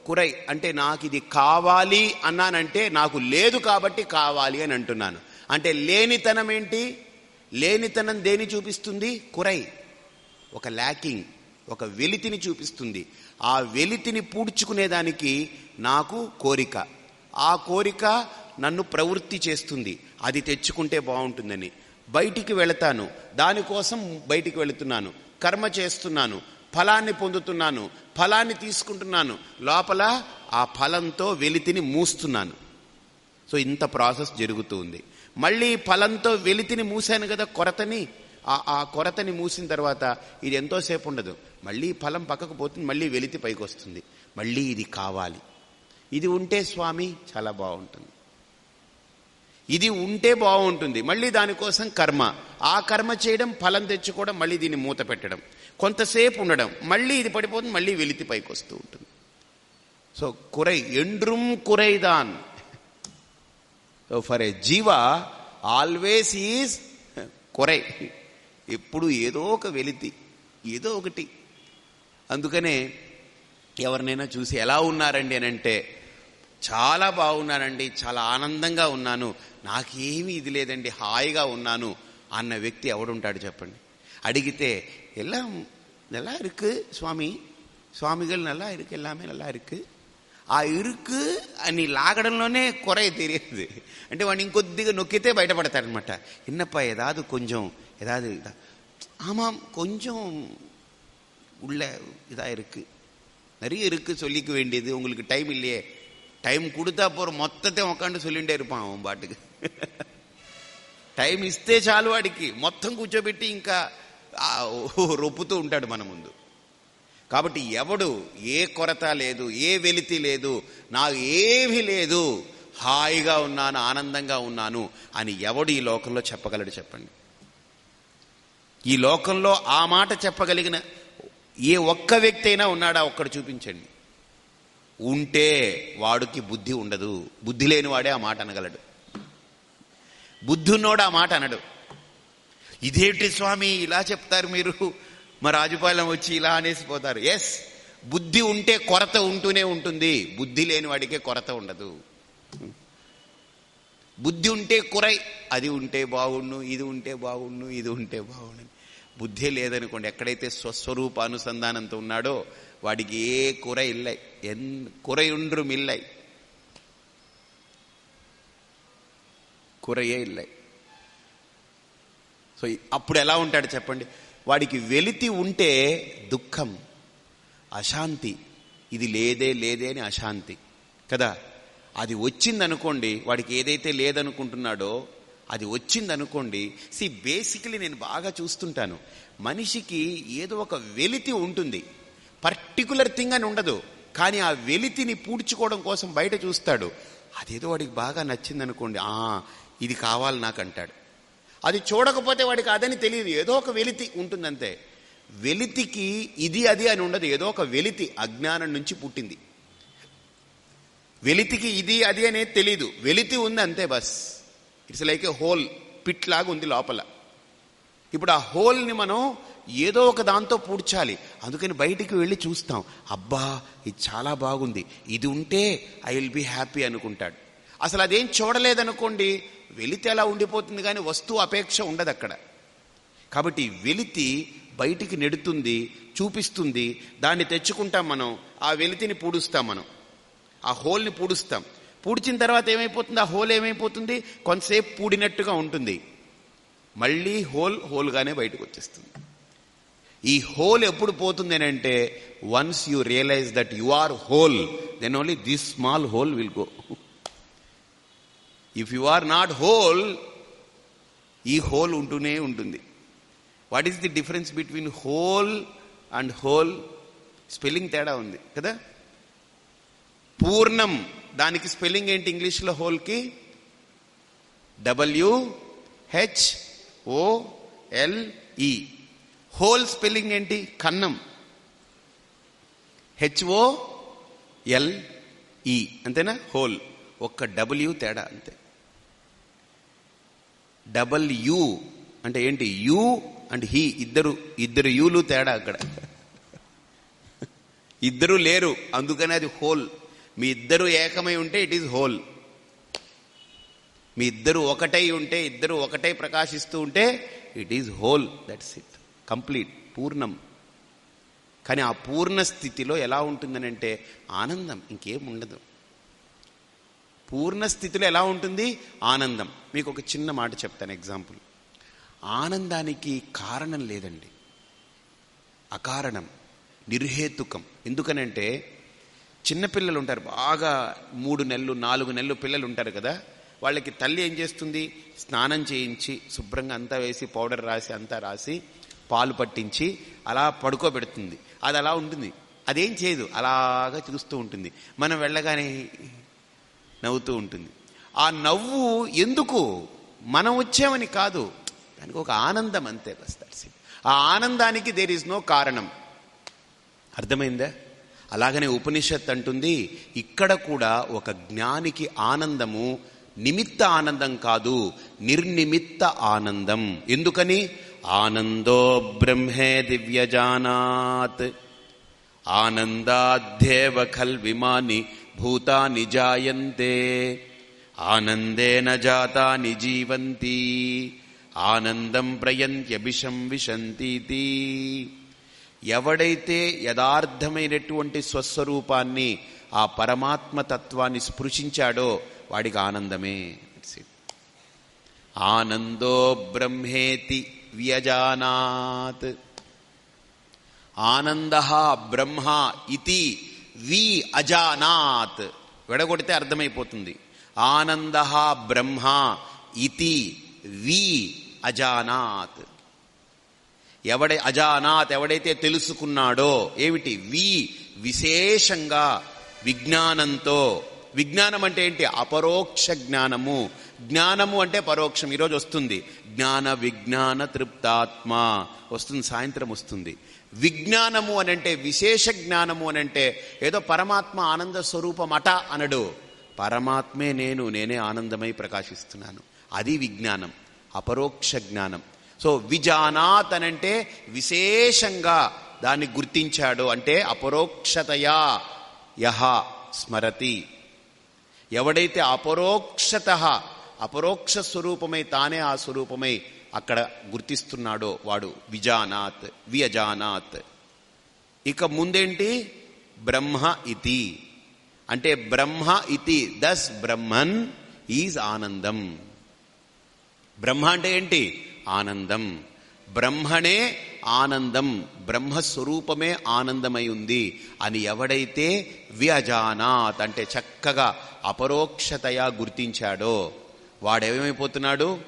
కురై అంటే నాకు ఇది కావాలి అన్నానంటే నాకు లేదు కాబట్టి కావాలి అని అంటున్నాను. అంటే లేనితనం ఏంటి? లేనితనం దేని చూపిస్తుంది? కురై. ఒక ల్యాకింగ్ ఒక వెలితిని చూపిస్తుంది. ఆ వెలితిని పూడ్చుకునేదానికి నాకు కోరిక. ఆ కోరిక నన్ను ప్రవృత్తి చేస్తుంది. అది తెచ్చుకుంటే బాగుంటుందని. బయటికి వెళతాను. దానికోసం బయటికి వెళుతున్నాను. కర్మ చేస్తున్నాను. ఫలాన్ని పొందుతున్నాను. ఫలాన్ని తీసుకుంటున్నాను. లోపల ఆ ఫలంతో వెలితిని మూస్తున్నాను. సో ఇంత ప్రాసెస్ జరుగుతుంది మళ్ళీ ఫలంతో వెలితిని మూసాను కదా కొరతని? ఆ కొరతని మూసిన తర్వాత ఇది ఎంతోసేపు ఉండదు. మళ్ళీ ఫలం పక్కకు పోతుంది మళ్ళీ వెలితి పైకి వస్తుంది మళ్ళీ ఇది కావాలి. ఇది ఉంటే స్వామి చాలా బాగుంటుంది. ఇది ఉంటే బాగుంటుంది. మళ్ళీ దానికోసం కర్మ. ఆ కర్మ చేయడం ఫలం తెచ్చుకోవడం మళ్ళీ దీన్ని మూత పెట్టడం. కొంతసేపు ఉండడం. మళ్ళీ ఇది పడిపోతుంది మళ్ళీ వెలితి పైకి వస్తూ ఉంటుంది. సో కురై ఎండ్రుం కురైదాన్ ఫర్ ఏ జీవ ఆల్వేస్ ఈజ్ కొరై. ఎప్పుడు ఏదో ఒక వెలితి ఏదో ఒకటి. అందుకనే ఎవరినైనా చూసి ఎలా ఉన్నారండి అని అంటే చాలా బాగున్నానండి చాలా ఆనందంగా ఉన్నాను నాకేమీ ఇది లేదండి హాయిగా ఉన్నాను అన్న వ్యక్తి ఎవడుంటాడు చెప్పండి అడిగితే எல்லாம் நல்லா இருக்கு స్వామి சுவாமிகள் நல்லா இருக்கு எல்லாமே நல்லா இருக்கு ఆ ఇరుకు అని లాగడంలోనే కొరయ తెలియదు అంటే వాడిని ఇంకొద్దిగా నొక్కితే బయటపడతారనమాట ఎన్నప్ప ఏదాదు కొంచెం ఏదాదు ஆமாம் கொஞ்சம் உள்ள இதாக இருக்கு நிறைய இருக்கு சொல்லிக்க வேண்டியது உங்களுக்கு டைம் இல்லையே టైం కుడితే போகிற మొత్తం உக்காண்டு சொல்லிகிட்டே இருப்பான் அவன் టైం ఇస్తే చాలు వాడికి. మొత్తం కూర్చోబెట్టి ఇంకా రొప్పుతూ ఉంటాడు మన ముందు. కాబట్టి ఎవడు ఏ కొరత లేదు ఏ వెలితి లేదు నాకు ఏమీ లేదు హాయిగా ఉన్నాను ఆనందంగా ఉన్నాను అని ఎవడు ఈ లోకంలో చెప్పగలడు చెప్పండి. ఈ లోకంలో ఆ మాట చెప్పగలిగిన ఏ ఒక్క వ్యక్తి అయినా ఉన్నాడా? ఒక్కడు చూపించండి. ఉంటే వాడికి బుద్ధి ఉండదు. బుద్ధి లేని వాడే ఆ మాట అనగలడు. బుద్ధి ఉన్నోడు ఆ మాట అనడు. ఇదేంటి స్వామి ఇలా చెప్తారు మీరు? మా రాజుపాలెం వచ్చి ఇలా అనేసి పోతారు. ఎస్ బుద్ధి ఉంటే కొరత ఉంటూనే ఉంటుంది. బుద్ధి లేని వాడికే కొరత ఉండదు. బుద్ధి ఉంటే కురై అది ఉంటే బాగుండు ఇది ఉంటే బాగుండు ఇది ఉంటే బాగుండు బుద్ధి లేదనుకోండి ఎక్కడైతే స్వస్వరూప అనుసంధానంతో ఉన్నాడో వాడికి ఏ కుర ఇల్లై. ఎన్ కురయుండ్రు మిల్లై కురయే ఇల్లై. సో అప్పుడు ఎలా ఉంటాడు చెప్పండి? వాడికి వెలితి ఉంటే దుఃఖం అశాంతి. ఇది లేదే లేదే అని అశాంతి. కదా? అది వచ్చిందనుకోండి వాడికి ఏదైతే లేదనుకుంటున్నాడో అది వచ్చిందనుకోండి సి బేసికలీ నేను బాగా చూస్తుంటాను. మనిషికి ఏదో ఒక వెలితి ఉంటుంది. పర్టికులర్ థింగ్ అని ఉండదు. కానీ ఆ వెలితిని పూడ్చుకోవడం కోసం బయట చూస్తాడు. అదేదో వాడికి బాగా నచ్చిందనుకోండి. ఆ ఇది కావాలి నాకు అంటాడు అది చూడకపోతే వాడికి అదని తెలియదు. ఏదో ఒక వెలితి ఉంటుందంతే. వెలితికి ఇది అది అని ఉండదు. ఏదో ఒక వెలితి అజ్ఞానం నుంచి పుట్టింది. వెలితికి ఇది అది అనేది తెలీదు. వెలితి ఉంది అంతే bus. It's like a hole pit లాగా ఉంది లోపల. ఇప్పుడు ఆ హోల్ని మనం ఏదో ఒక దాంతో పూడ్చాలి. అందుకని బయటికి వెళ్ళి చూస్తాం. అబ్బా ఇది చాలా బాగుంది. ఇది ఉంటే ఐ విల్ బి హ్యాపీ అనుకుంటాడు. అసలు అదేం చూడలేదనుకోండి వెలితి అలా ఉండిపోతుంది కానీ వస్తువు అపేక్ష ఉండదు అక్కడ. కాబట్టి వెలితి బయటికి నెడుతుంది చూపిస్తుంది. దాన్ని తెచ్చుకుంటాం మనం. ఆ వెలితిని పూడుస్తాం మనం. ఆ హోల్ని పూడుస్తాం. పూడ్చిన తర్వాత ఏమైపోతుంది? ఆ హోల్ ఏమైపోతుంది? కొంతసేపు పూడినట్టుగా ఉంటుంది. మళ్ళీ హోల్ హోల్గానే బయటకు వచ్చేస్తుంది. ఈ హోల్ ఎప్పుడు పోతుంది అని అంటే once you realise that you are whole then only this small hole will go if you are not whole ఈ హోల్ ఉంటూనే ఉంటుంది. What is the difference between whole and hole spelling తేడా ఉంది కదా? పూర్ణం దానికి స్పెల్లింగ్ ఏంటి ఇంగ్లీష్లో హోల్కి? W H O L E hole spelling ఏంటి? కన్నం. హెచ్ఓ ఎల్ఈ అంతేనా? హోల్. ఒక్క డబ్ల్యూ తేడా అంతే. డబల్ యూ అంటే ఏంటి? You and he. ఇద్దరు ఇద్దరు యూలు తేడా అక్కడ. ఇద్దరు లేరు. అందుకని అది హోల్. మీ ఇద్దరు ఏకమై ఉంటే ఇట్ ఈజ్ హోల్. మీ ఇద్దరు ఒకటై ఉంటే ఇద్దరు ఒకటై ప్రకాశిస్తూ ఉంటే it is whole. That's it complete పూర్ణం. కానీ ఆ పూర్ణ స్థితిలో ఎలా ఉంటుందని అంటే ఆనందం ఇంకేం ఉండదు పూర్ణ స్థితిలో ఎలా ఉంటుంది? ఆనందం. మీకు ఒక చిన్న మాట చెప్తాను ఎగ్జాంపుల్. ఆనందానికి కారణం లేదండి. అకారణం నిర్హేతుకం. ఎందుకనంటే చిన్నపిల్లలు ఉంటారు బాగా మూడు నెలలు నాలుగు నెలలు పిల్లలు ఉంటారు కదా వాళ్ళకి తల్లి ఏం చేస్తుంది? స్నానం చేయించి శుభ్రంగా అంతా వేసి పౌడర్ రాసి అంతా రాసి పాలు పట్టించి అలా పడుకోబెడుతుంది. అది అలా ఉంటుంది. అదేం చేయదు. అలాగా చూస్తూ ఉంటుంది. మనం వెళ్ళగానే నవ్వుతూ ఉంటుంది. ఆ నవ్వు ఎందుకు? మనం వచ్చామని కాదు. దానికి ఒక ఆనందం అంతే బస్ దట్స్ ఆ ఆనందానికి దేర్ ఇస్ నో కారణం. అర్థమైందా? అలాగనే ఉపనిషత్ అంటుంది ఇక్కడ కూడా ఒక జ్ఞానికి ఆనందము నిమిత్త ఆనందం కాదు నిర్నిమిత్త ఆనందం. ఎందుకని? ఆనందో బ్రహ్మే దివ్యజానాత్. ఆనందాధ్యేవ ఖల్విమాని భూతాని జాయంతే. ఆనందేన జాతాని జీవంతి. ఆనందం ప్రయంత్యభిషం విశంతీతి. ఎవడైతే యథార్థమైనటువంటి స్వస్వరూపాన్ని ఆ పరమాత్మ తత్వాన్ని స్పృశించాడో వాడికి ఆనందమే. ఆనందో బ్రహ్మేతి. వ్యజానాత్ ఆనంద బ్రహ్మ ఇతి వి అజానాత్ వెడగొడితే అర్థమైపోతుంది ఆనంద బ్రహ్మ ఇది వి అజానాత్ ఎవడై అజానాత్ ఎవడైతే తెలుసుకున్నాడో ఏమిటి? వి విశేషంగా విజ్ఞానంతో విజ్ఞానం అంటే ఏంటి? అపరోక్ష జ్ఞానము. జ్ఞానము అంటే పరోక్షం. ఈరోజు వస్తుంది. జ్ఞాన విజ్ఞాన తృప్తాత్మ. వస్తుంది సాయంత్రం వస్తుంది. విజ్ఞానము అనంటే విశేష జ్ఞానము అనంటే ఏదో పరమాత్మ ఆనంద స్వరూపమట అనడు. పరమాత్మే నేను నేనే ఆనందమై ప్రకాశిస్తున్నాను. అది విజ్ఞానం. అపరోక్ష జ్ఞానం. సో విజానాత్ అనంటే విశేషంగా దాన్ని గుర్తించాడు అంటే అపరోక్షతయా యహ స్మరతి. ఎవడైతే అపరోక్షత అపరోక్ష స్వరూపమై తానే ఆ స్వరూపమై అక్కడ గుర్తిస్తున్నాడో వాడు విజానాత్ వియజానాత్. ఇక ముందేంటి? బ్రహ్మ ఇతి. అంటే బ్రహ్మ ఇతి దస్ బ్రహ్మన్ ఈజ్ ఆనందం. బ్రహ్మ అంటే ఏంటి? ఆనందం. బ్రహ్మణే ఆనందం బ్రహ్మస్వరూపమే ఆనందమై ఉంది అని ఎవడైతే వ్యజానాత్ అంటే చక్కగా అపరోక్షతయా గుర్తించాడో వాడేమైపోతున్నాడు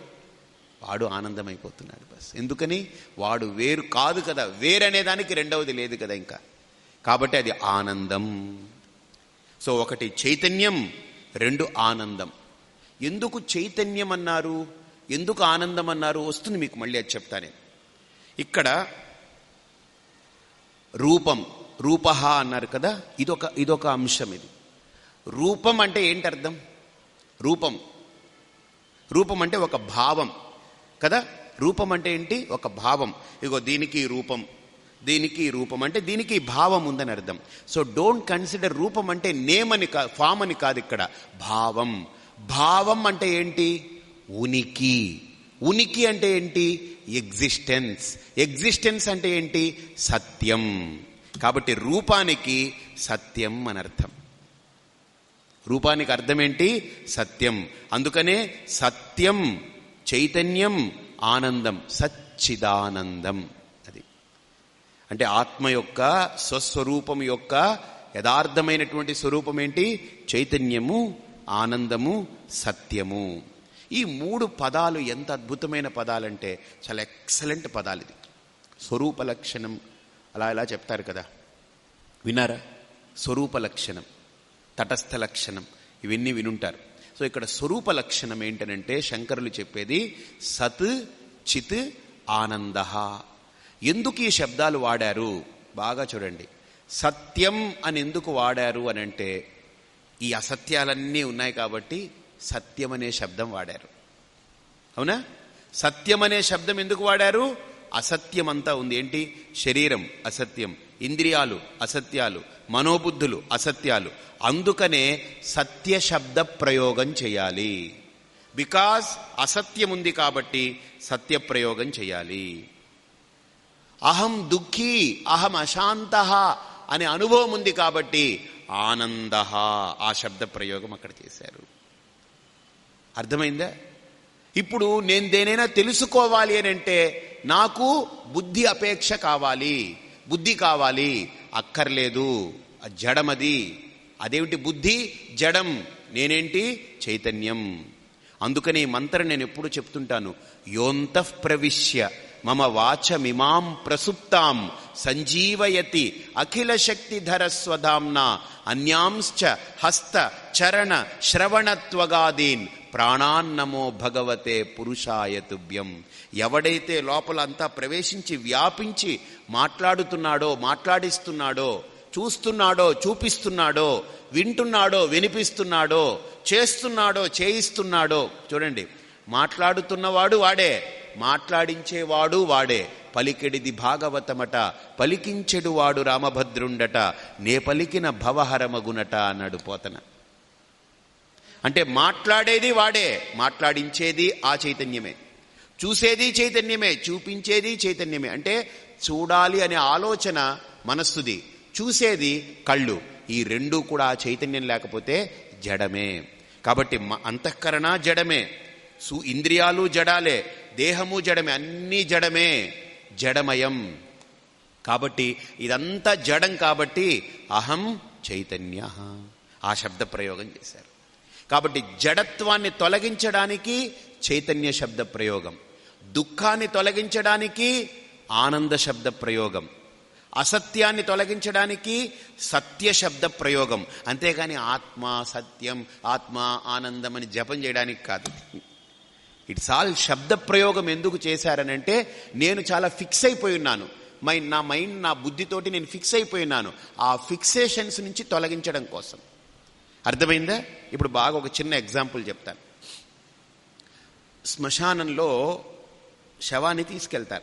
వాడు ఆనందమైపోతున్నాడు బస్. ఎందుకని? వాడు వేరు కాదు కదా వేరనే దానికి రెండవది లేదు కదా ఇంకా. కాబట్టి అది ఆనందం. సో ఒకటి చైతన్యం రెండు ఆనందం. ఎందుకు చైతన్యం అన్నారు ఎందుకు ఆనందం అన్నారు వస్తుంది మీకు మళ్ళీ అది చెప్తానే ఇక్కడ రూపం రూప అన్నారు కదా ఇదొక ఇదొక అంశం ఇది. రూపం అంటే ఏంటి అర్థం రూపం. రూపం అంటే ఒక భావం కదా? రూపం అంటే ఏంటి? ఒక భావం. ఇగో దీనికి రూపం దీనికి రూపం అంటే దీనికి భావం ఉందని అర్థం. సో డోంట్ కన్సిడర్ రూపం అంటే నేమ్ అని కా ఫామ్ అని కాదు ఇక్కడ. భావం. భావం అంటే ఏంటి? ఉనికి. ఉనికి అంటే ఏంటి? ఎగ్జిస్టెన్స్ ఎగ్జిస్టెన్స్ అంటే ఏంటి? సత్యం. కాబట్టి రూపానికి సత్యం అని అర్థం. రూపానికి అర్థం ఏంటి? సత్యం. అందుకనే సత్యం చైతన్యం ఆనందం సచ్చిదానందం అది. అంటే ఆత్మ యొక్క స్వస్వరూపం యొక్క యథార్థమైనటువంటి స్వరూపం ఏంటి? చైతన్యము ఆనందము సత్యము. ఈ మూడు పదాలు ఎంత అద్భుతమైన పదాలంటే చాలా ఎక్సలెంట్ పదాలు ఇది స్వరూప లక్షణం అలా ఇలా చెప్తారు కదా. వినారా స్వరూప లక్షణం తటస్థ లక్షణం ఇవన్నీ వినుంటారు. సో ఇక్కడ స్వరూప లక్షణం ఏంటనంటే శంకరులు చెప్పేది సత్ చిత్ ఆనంద. ఎందుకు ఈ శబ్దాలు వాడారు? బాగా చూడండి. సత్యం అని ఎందుకు వాడారు అని అంటే ఈ అసత్యాలన్నీ ఉన్నాయి కాబట్టి సత్యం అనే శబ్దం వాడారు. అవునా? సత్యం అనే శబ్దం ఎందుకు వాడారు? అసత్యం అంతా ఉంది. ఏంటి? శరీరం అసత్యం ఇంద్రియాలు అసత్యాలు మనోబుద్ధులు అసత్యాలు. అందుకనే సత్య శబ్ద ప్రయోగం చేయాలి. బికాస్ అసత్యం ఉంది కాబట్టి సత్య ప్రయోగం చేయాలి. అహం దుఃఖీ అహం అశాంత అనే అనుభవం ఉంది కాబట్టి ఆనంద ఆ శబ్ద ప్రయోగం అక్కడ చేశారు. అర్థమైందా? ఇప్పుడు నేను దేనైనా తెలుసుకోవాలి అని అంటే నాకు బుద్ధి అపేక్ష కావాలి బుద్ధి కావాలి అక్కర్లేదు జడమది. అదేమిటి బుద్ధి? జడం. నేనేంటి? చైతన్యం. అందుకని ఈ మంత్రం నేను ఎప్పుడు చెప్తుంటాను. యోంతః ప్రవిశ్య మమ వాచమిమాం ప్రసుప్తాం సంజీవయతి అఖిల శక్తిధర స్వధాంన అన్యాంశ్చ హస్త చరణ శ్రవణత్వగాదీన్ ప్రాణాన్నమో భగవతే పురుషాయ తుభ్యం ఎవడైతే లోపల అంతా ప్రవేశించి వ్యాపించి మాట్లాడుతున్నాడో మాట్లాడిస్తున్నాడో చూస్తున్నాడో చూపిస్తున్నాడో వింటున్నాడో వినిపిస్తున్నాడో చేస్తున్నాడో చేయిస్తున్నాడో చూడండి మాట్లాడుతున్నవాడు వాడే మాట్లాడించేవాడు వాడే పలికెడిది భాగవతమట పలికించెడు వాడు రామభద్రుండట నే పలికిన భవహరమగునట అన్నాడు పోతన. అంటే మాట్లాడేది వాడే మాట్లాడించేది ఆ చైతన్యమే. చూసేది చైతన్యమే చూపించేది చైతన్యమే. అంటే చూడాలి అనే ఆలోచన మనస్సుది చూసేది కళ్ళు. ఈ రెండు కూడా ఆ చైతన్యం లేకపోతే జడమే. కాబట్టి అంతఃకరణ జడమే. సు ఇంద్రియాలు జడాలే దేహము జడమే అన్నీ జడమే. జడమయం. కాబట్టి ఇదంతా జడం కాబట్టి అహం చైతన్య. ఆ శబ్ద ప్రయోగం చేశారు. కాబట్టి జడత్వాన్ని తొలగించడానికి చైతన్య శబ్ద ప్రయోగం. దుఃఖాన్ని తొలగించడానికి ఆనంద శబ్ద ప్రయోగం. అసత్యాన్ని తొలగించడానికి సత్య శబ్ద ప్రయోగం. అంతేగాని ఆత్మ సత్యం ఆత్మ ఆనందం అని జపం చేయడానికి కాదు. ఇట్స్ ఆల్ శబ్ద ప్రయోగం ఎందుకు చేశారనంటే నేను చాలా ఫిక్స్ అయిపోయి ఉన్నాను. మై నా మైండ్ నా బుద్ధితోటి నేను ఫిక్స్ అయిపోయినాను ఆ ఫిక్సేషన్స్ నుంచి తొలగించడం కోసం. అర్థమైందా? ఇప్పుడు బాగా ఒక చిన్న ఎగ్జాంపుల్ చెప్తాను. శ్మశానంలో శవాన్ని తీసుకెళ్తారు.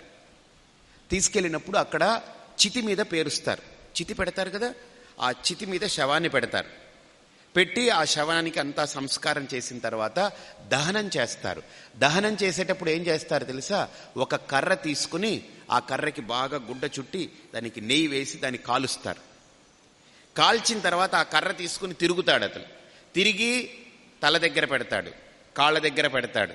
తీసుకెళ్ళినప్పుడు అక్కడ చితి మీద పేరుస్తారు. చితి పెడతారు కదా? ఆ చితి మీద శవాన్ని పెడతారు. పెట్టి ఆ శవానికి అంతా సంస్కారం చేసిన తర్వాత దహనం చేస్తారు. దహనం చేసేటప్పుడు ఏం చేస్తారు తెలుసా? ఒక కర్ర తీసుకుని ఆ కర్రకి బాగా గుడ్డ చుట్టి దానికి నెయ్యి వేసి దాన్ని కాలుస్తారు. కాల్చిన తర్వాత ఆ కర్ర తీసుకుని తిరుగుతాడు అతను. తిరిగి తల దగ్గర పెడతాడు కాళ్ళ దగ్గర పెడతాడు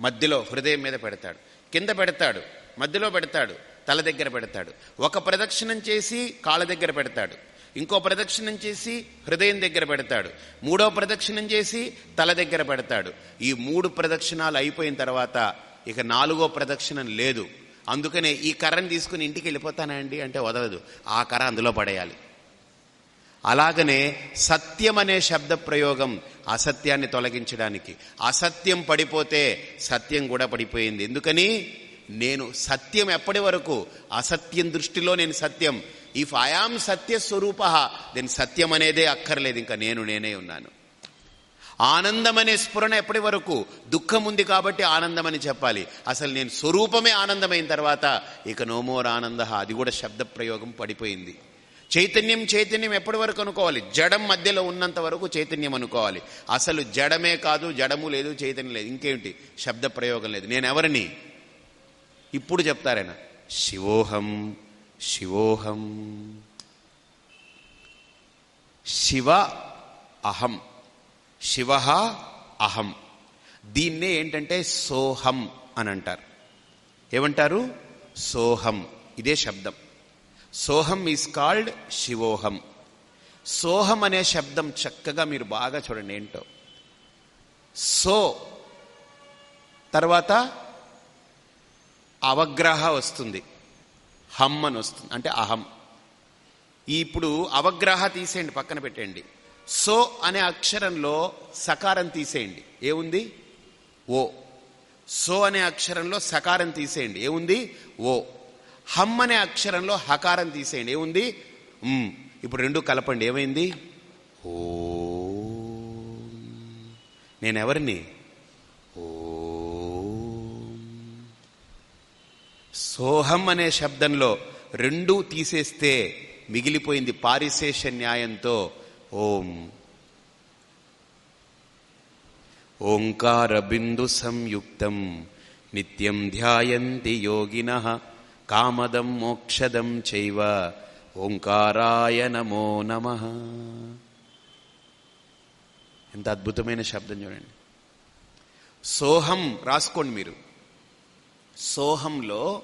మధ్యలో హృదయం మీద పెడతాడు కింద పెడతాడు మధ్యలో పెడతాడు తల దగ్గర పెడతాడు. ఒక ప్రదక్షిణం చేసి కాళ్ళ దగ్గర పెడతాడు ఇంకో ప్రదక్షిణం చేసి హృదయం దగ్గర పెడతాడు మూడో ప్రదక్షిణం చేసి తల దగ్గర పెడతాడు. ఈ మూడు ప్రదక్షిణాలు అయిపోయిన తర్వాత ఇక నాలుగో ప్రదక్షిణం లేదు. అందుకనే ఈ కర్రను తీసుకుని ఇంటికి వెళ్ళిపోతానండి అంటే వదలదు. ఆ కర్ర అందులో పడేయాలి. అలాగనే సత్యం అనే శబ్ద ప్రయోగం అసత్యాన్ని తొలగించడానికి. అసత్యం పడిపోతే సత్యం కూడా పడిపోయింది. ఎందుకని? నేను సత్యం ఎప్పటి వరకు? అసత్యం దృష్టిలో నేను సత్యం. If I am satya swarupa then సత్యం అనేదే అక్కర్లేదు. ఇంకా నేను నేనే ఉన్నాను. ఆనందం అనే స్ఫురణ ఎప్పటి వరకు? దుఃఖం ఉంది కాబట్టి ఆనందం అని చెప్పాలి. అసలు నేను స్వరూపమే ఆనందమైన తర్వాత ఇక నోమోర్ ఆనంద. అది కూడా శబ్ద ప్రయోగం పడిపోయింది. చైతన్యం చైతన్యం ఎప్పటి వరకు అనుకోవాలి? జడం మధ్యలో ఉన్నంత వరకు చైతన్యం అనుకోవాలి. అసలు జడమే కాదు జడము లేదు చైతన్యం లేదు. ఇంకేమిటి? శబ్ద ప్రయోగం లేదు. నేను ఎవరిని? ఇప్పుడు చెప్తారేనా శివోహం శివోహం. శివ అహం. శివ అహం. దీన్నే ఏంటంటే సోహం అని అంటారు. ఏమంటారు? సోహం. ఇదే శబ్దం. సోహం ఈజ్ కాల్డ్ శివోహం. సోహం అనే శబ్దం చక్కగా మీరు బాగా చూడండి ఏంటో. సో తర్వాత అవగ్రహ వస్తుంది. హమ్ అని వస్తుంది అంటే అహం. ఇప్పుడు అవగ్రహ తీసేయండి పక్కన పెట్టండి సో అనే అక్షరంలో సకారం తీసేయండి. ఏముంది? ఓ. సో అనే అక్షరంలో సకారం తీసేయండి. ఏముంది? ఓ. హమ్ అనే అక్షరంలో హకారం తీసేయండి. ఏముంది? ఇప్పుడు రెండు కలపండి. ఏమైంది? ఓ. నేనెవరిని? ఓ. సోహం అనే శబ్దంలో రెండు తీసేస్తే మిగిలిపోయింది పారిశేష న్యాయంతో ఓం. ఓంకార బిందు సంయుక్తం నిత్యం ధ్యాయంతి యోగిన కామదం మోక్షదం చైవ ఓంకారాయ నమో నమ. ఎంత అద్భుతమైన శబ్దం చూడండి. సోహం రాసుకోండి మీరు. సోహంలో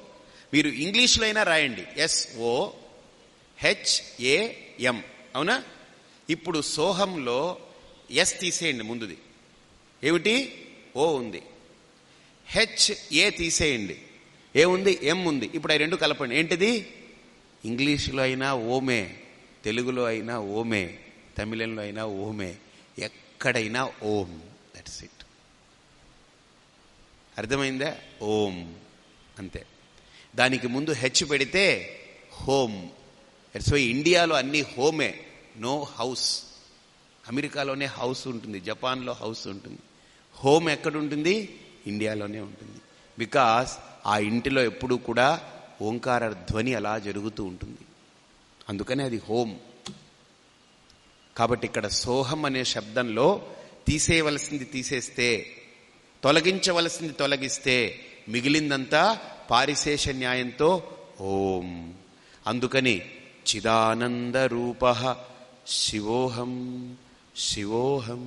మీరు ఇంగ్లీష్లో అయినా రాయండి. ఎస్ఓ హెచ్ఏఎం అవునా? ఇప్పుడు సోహంలో ఎస్ తీసేయండి ముందుది. ఏమిటి? ఓ ఉంది. హెచ్ ఏ ఉంది ఏముంది ఎం ఉంది? ఇప్పుడు ఆ రెండు కలపండి. ఏంటిది? ఇంగ్లీష్లో అయినా ఓమే తెలుగులో అయినా ఓమే తమిళంలో అయినా ఓమే ఎక్కడైనా ఓం. దట్స్ ఇట్ అర్థమైందా? ఓం. అంతే. దానికి ముందు హెచ్ పెడితే హోమ్. సో ఇండియాలో అన్ని హోమే. నో హౌస్ అమెరికాలోనే హౌస్ ఉంటుంది. జపాన్లో హౌస్ ఉంటుంది. హోమ్ ఎక్కడ ఉంటుంది? ఇండియాలోనే ఉంటుంది. బికాస్ ఆ ఇంటిలో ఎప్పుడూ కూడా ఓంకార ధ్వని అలా జరుగుతూ ఉంటుంది. అందుకనే అది హోమ్. కాబట్టి ఇక్కడ సోహం అనే శబ్దంలో తీసేయవలసింది తీసేస్తే తొలగించవలసింది తొలగిస్తే మిగిలిందంతా పారిశేష న్యాయంతో ఓం. అందుకని చిదానంద రూప శివోహం శివోహం.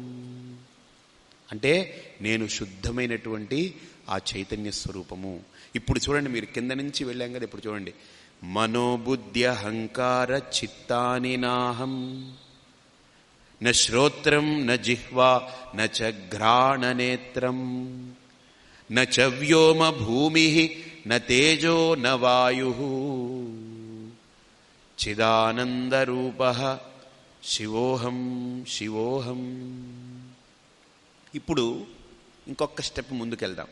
అంటే నేను శుద్ధమైనటువంటి ఆ చైతన్య స్వరూపము. ఇప్పుడు చూడండి మీరు కింద నుంచి వెళ్ళాం కదా ఇప్పుడు చూడండి. మనోబుద్ధి అహంకార చిత్తాని నాహం. న శ్రోత్రం న జిహ్వా న చ ఘ్రాణనేత్రం న చ వ్యోమ భూమి న తేజో న వాయు. చిదానందరూప శివోహం శివోహం. ఇప్పుడు ఇంకొక స్టెప్ ముందుకెళ్దాం.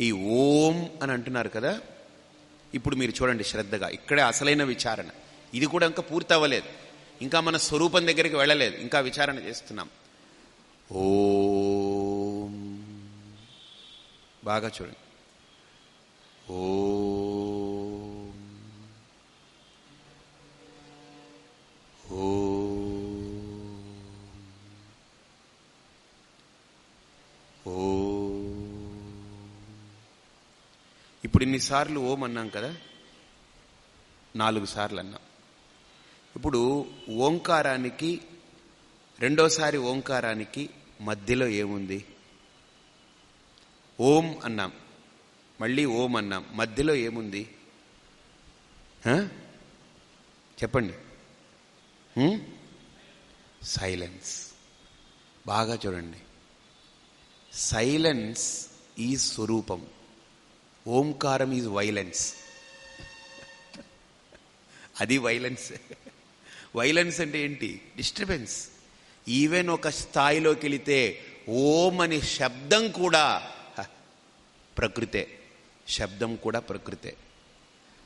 ఈ ఓం అని అంటున్నారు కదా? ఇప్పుడు మీరు చూడండి శ్రద్ధగా. ఇక్కడే అసలైన విచారణ. ఇది కూడా ఇంకా పూర్తి అవ్వలేదు ఇంకా మన స్వరూపం దగ్గరికి వెళ్ళలేదు. ఇంకా విచారణ చేస్తున్నాం. ఓం. బాగా చూడండి. ఓ. ఓ. ఇప్పుడు ఇన్నిసార్లు ఓం అన్నాం కదా? నాలుగు సార్లు అన్నాం. ఇప్పుడు ఓంకారానికి రెండోసారి ఓంకారానికి మధ్యలో ఏముంది? ఓం అన్నాం. మళ్ళీ ఓం అన్నాం. మధ్యలో ఏముంది? చెప్పండి. సైలెన్స్. బాగా చూడండి. సైలెన్స్ ఈ స్వరూపం. ఓంకారం ఈజ్ వైలెన్స్ అది వైలెన్స్ వైలెన్స్ అంటే ఏంటి? డిస్టర్బెన్స్ ఈవెన్ ఒక స్థాయిలోకి వెళితే ఓం అని శబ్దం కూడా ప్రకృతే. శబ్దం కూడా ప్రకృతే.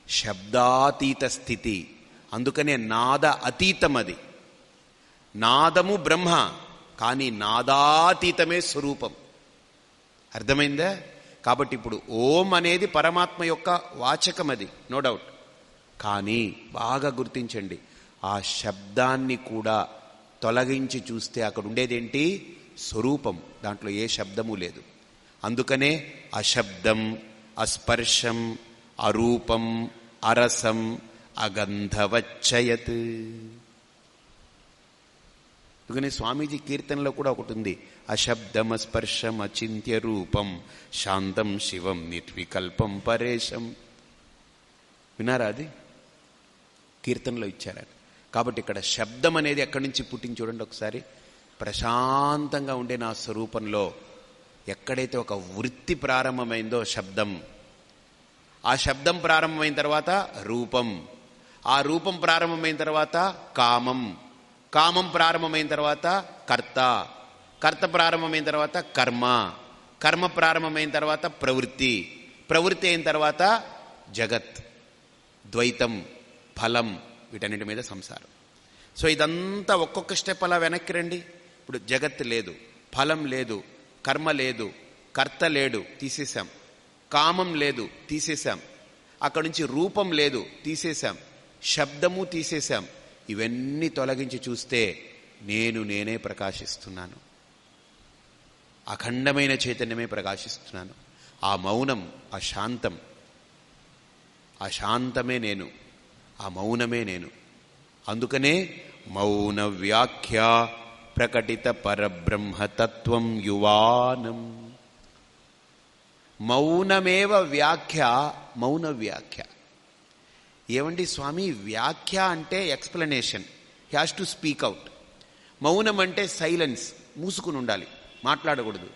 శబ్దాతీత స్థితి. అందుకనే నాద అతీతం అది. నాదము బ్రహ్మ కానీ నాదాతీతమే స్వరూపం. అర్థమైందా? కాబట్టి ఇప్పుడు ఓం అనేది పరమాత్మ యొక్క వాచకం అది నో డౌట్ కానీ బాగా గుర్తించండి ఆ శబ్దాన్ని కూడా తొలగించి చూస్తే అక్కడ ఉండేదేంటి? స్వరూపం. దాంట్లో ఏ శబ్దము లేదు. అందుకనే అశబ్దం అస్పర్శం అరూపం అరసం అగంధవచ్చయత్. అందుకని స్వామీజీ కీర్తనలో కూడా ఒకటి ఉంది. అశబ్దమస్పర్శం అచింత్య రూపం శాంతం శివం నిర్వికల్పం పరేశం. వినారా అది? కీర్తనలో ఇచ్చారు కాబట్టి ఇక్కడ శబ్దం అనేది ఎక్కడి నుంచి పుట్టింది చూడండి ఒకసారి. ప్రశాంతంగా ఉండే నా స్వరూపంలో ఎక్కడైతే ఒక వృత్తి ప్రారంభమైందో శబ్దం ఆ శబ్దం ప్రారంభమైన తర్వాత రూపం ఆ రూపం ప్రారంభమైన తర్వాత కామం కామం ప్రారంభమైన తర్వాత కర్త కర్త ప్రారంభమైన తర్వాత కర్మ కర్మ ప్రారంభమైన తర్వాత ప్రవృత్తి ప్రవృత్తి అయిన తర్వాత జగత్ ద్వైతం ఫలం వీటన్నిటి మీద సంసారం. సో ఇదంతా ఒక్కొక్క స్టెప్ అలా వెనక్కి రండి. ఇప్పుడు జగత్ లేదు ఫలం లేదు కర్మ లేదు కర్త లేడు తీసేశాం. కామం లేదు తీసేశాం. అక్కడి నుంచి రూపం లేదు తీసేశాం. శబ్దము తీసేశాం. ఇవన్నీ తొలగించి చూస్తే నేను నేనే ప్రకాశిస్తున్నాను. అఖండమైన చైతన్యమే ప్రకాశిస్తున్నాను. ఆ మౌనం ఆ శాంతం నేను ఆ మౌనమే నేను. అందుకనే మౌన వ్యాఖ్య ప్రకటిత పరబ్రహ్మతత్వం యువానం. మౌనమేవ వ్యాఖ్య? మౌన వ్యాఖ్య ఏమండి స్వామి వ్యాఖ్య అంటే explanation has to speak out మౌనం అంటే సైలెన్స్ మూసుకుని ఉండాలి మాట్లాడకూడదు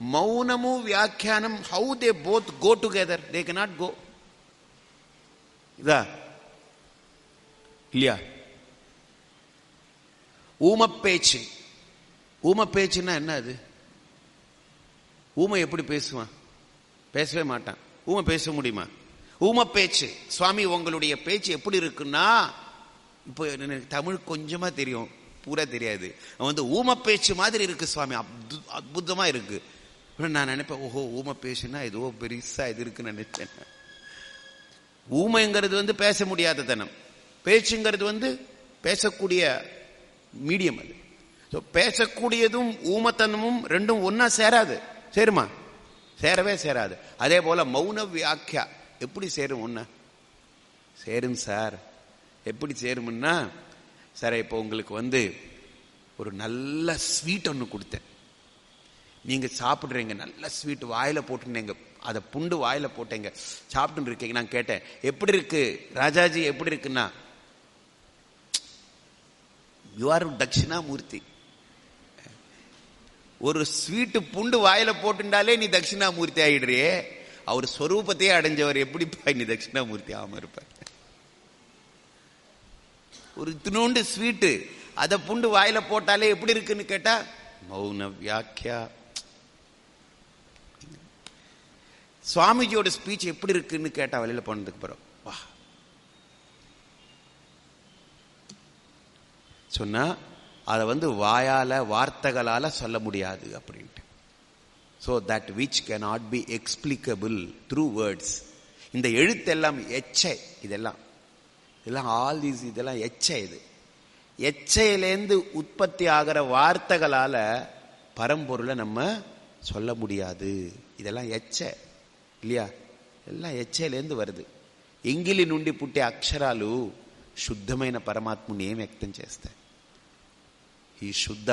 మౌనము వ్యాఖ్యానం how they both go together they cannot go ఇదా இல்லையா ஊமப்பேச்சு ஊமப்பேச்சுன்னா என்ன அது ஊமை எப்படி பேசுவான் பேசவே மாட்டான் ஊமை பேச முடியுமா ஊம பேச்சு. சுவாமி உங்களுடைய பேச்சு எப்படி இருக்குன்னா இப்போ எனக்கு தமிழ் கொஞ்சமா தெரியும். பூரா தெரியாது. வந்து ஊம பேச்சு மாதிரி இருக்கு சுவாமி. அற்புதமா இருக்கு. நான் நினைப்பேன் ஓஹோ ஊம பேச்சுன்னா ஏதோ பெருசா இது இருக்குன்னு நினைச்சேன். ஊமைங்கிறது வந்து பேச முடியாத தனம். பேச்சுங்கிறது வந்து பேசக்கூடிய மீடியம் அது. ஸோ பேசக்கூடியதும் ஊமத்தனமும் ரெண்டும் ஒன்னா சேராது. சேருமா? சேரவே சேராது. அதே போல மௌன வியாக்கியா. எப்படி சேரும் ஒன்று சேரும் சார். எப்படி சேருமுன்னா சார் இப்போ உங்களுக்கு வந்து ஒரு நல்ல ஸ்வீட் ஒன்று கொடுத்தேன். நீங்க சாப்பிடுறீங்க நல்ல ஸ்வீட் வாயில போட்டுனீங்க அதை புண்டு வாயில போட்டேங்க. சாப்பிட்டு இருக்கீங்க நான் கேட்டேன். எப்படி இருக்கு? ராஜாஜி எப்படி இருக்குன்னா? யூ ஆர் தட்சிணாமூர்த்தி ஒரு ஸ்வீட்டு புண்டு வாயில போட்டுண்டாலே நீ தட்சிணாமூர்த்தி ஆகிடுறியே அவர் ஸ்வரூபத்தையே அடைஞ்சவர் எப்படி நீ தட்சிணாமூர்த்தி ஆகாம இருப்பார்? ஒரு இத்தினோண்டு ஸ்வீட்டு அதை புண்டு வாயில போட்டாலே எப்படி இருக்குன்னு கேட்டா மௌன வியாக்கியா. சுவாமிஜியோட ஸ்பீச் எப்படி இருக்குன்னு கேட்டா வெளியில போனதுக்கு அப்புறம் வா. சொன்னா அதை வந்து வாயால வார்த்தைகளால சொல்ல முடியாது அப்படின்னு. So that which cannot be explicable through words இந்த எழுத்தெல்லாம் எச்சை இதெல்லாம். இதெல்லாம் ஆல் தீஸ் இதெல்லாம் எச்சை இது. எச்சையிலேருந்து உற்பத்தி ஆகிற வார்த்தைகளால் பரம்பொருளை நம்ம சொல்ல முடியாது. இதெல்லாம் எச்சை. இல்லையா? எல்லாம் எச்சையிலேருந்து வருது. எங்கிலி நுண்டி పుట్టే అక్షరాలు శుద్ధమైన పరమాత్ముని ఏం వ్యక్తం చేస్తాయి ఈ శుద్ధ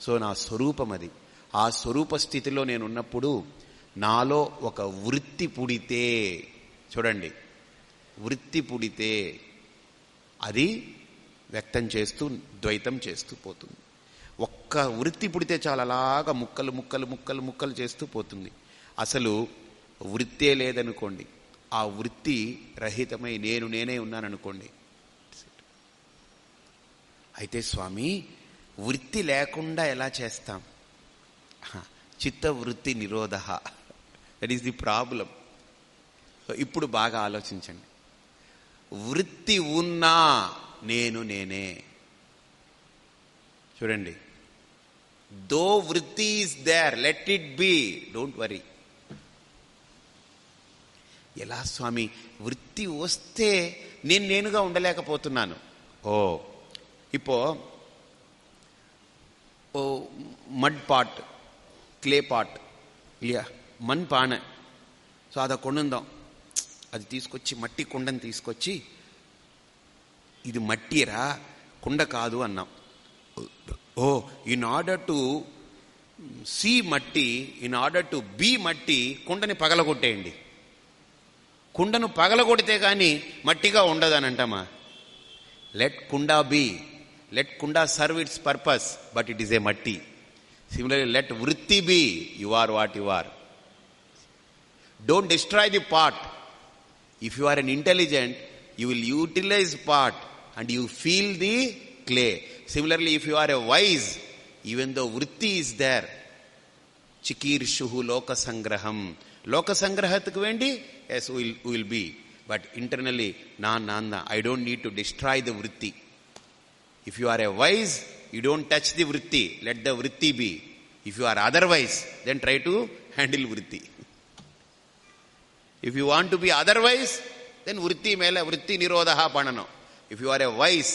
సో నా స్వరూపం అది. ఆ స్వరూప స్థితిలో నేను ఉన్నప్పుడు నాలో ఒక వృత్తి పుడితే చూడండి వృత్తి పుడితే అది వ్యక్తం చేస్తూ ద్వైతం చేస్తూ పోతుంది. ఒక్క వృత్తి పుడితే చాలా అలాగా ముక్కలు ముక్కలు ముక్కలు ముక్కలు చేస్తూ పోతుంది. అసలు వృత్తే లేదనుకోండి ఆ వృత్తి రహితమై నేను నేనే ఉన్నాననుకోండి. అయితే స్వామి వృత్తి లేకుండా ఎలా చేస్తాం చిత్త వృత్తి నిరోధ దట్ ఈస్ ది ప్రాబ్లం ఇప్పుడు బాగా ఆలోచించండి వృత్తి ఉన్నా నేను నేనే చూడండి దో వృత్తి is there let it be don't worry ఎలా స్వామి వృత్తి వస్తే నేను నేనుగా ఉండలేకపోతున్నాను ఓ இப்போ ఓ మడ్ పాట్ క్లే పాట్ ఇలియా మన్ పాన. సో అది కొండుందాం. అది తీసుకొచ్చి మట్టి కుండని తీసుకొచ్చి ఇది మట్టిరా కుండ కాదు అన్నాం. ఓ in order to see matti in order to be matti కుండని పగలగొట్టేయండి. కుండను పగలగొడితే కానీ మట్టిగా ఉండదని అంటామా let kunda be. Let kunda serve its purpose but it is a మట్టి similarly let వృత్తి be you are what you are dont destroy the part if you are an intelligent you will utilize part and you feel the clay. Similarly, if you are a wise, even though vritti is there, chikirshuhu loka sangraham. Loka sangrahatuk vendi, yes, will will be. But internally, na na na, I don't need to destroy the vritti. If you are a wise, you don't touch the vritti. Let the vritti be. If you are otherwise, then try to handle vritti. If you want to be otherwise, then vritti mela vritti nirodha panano. If you are a wise,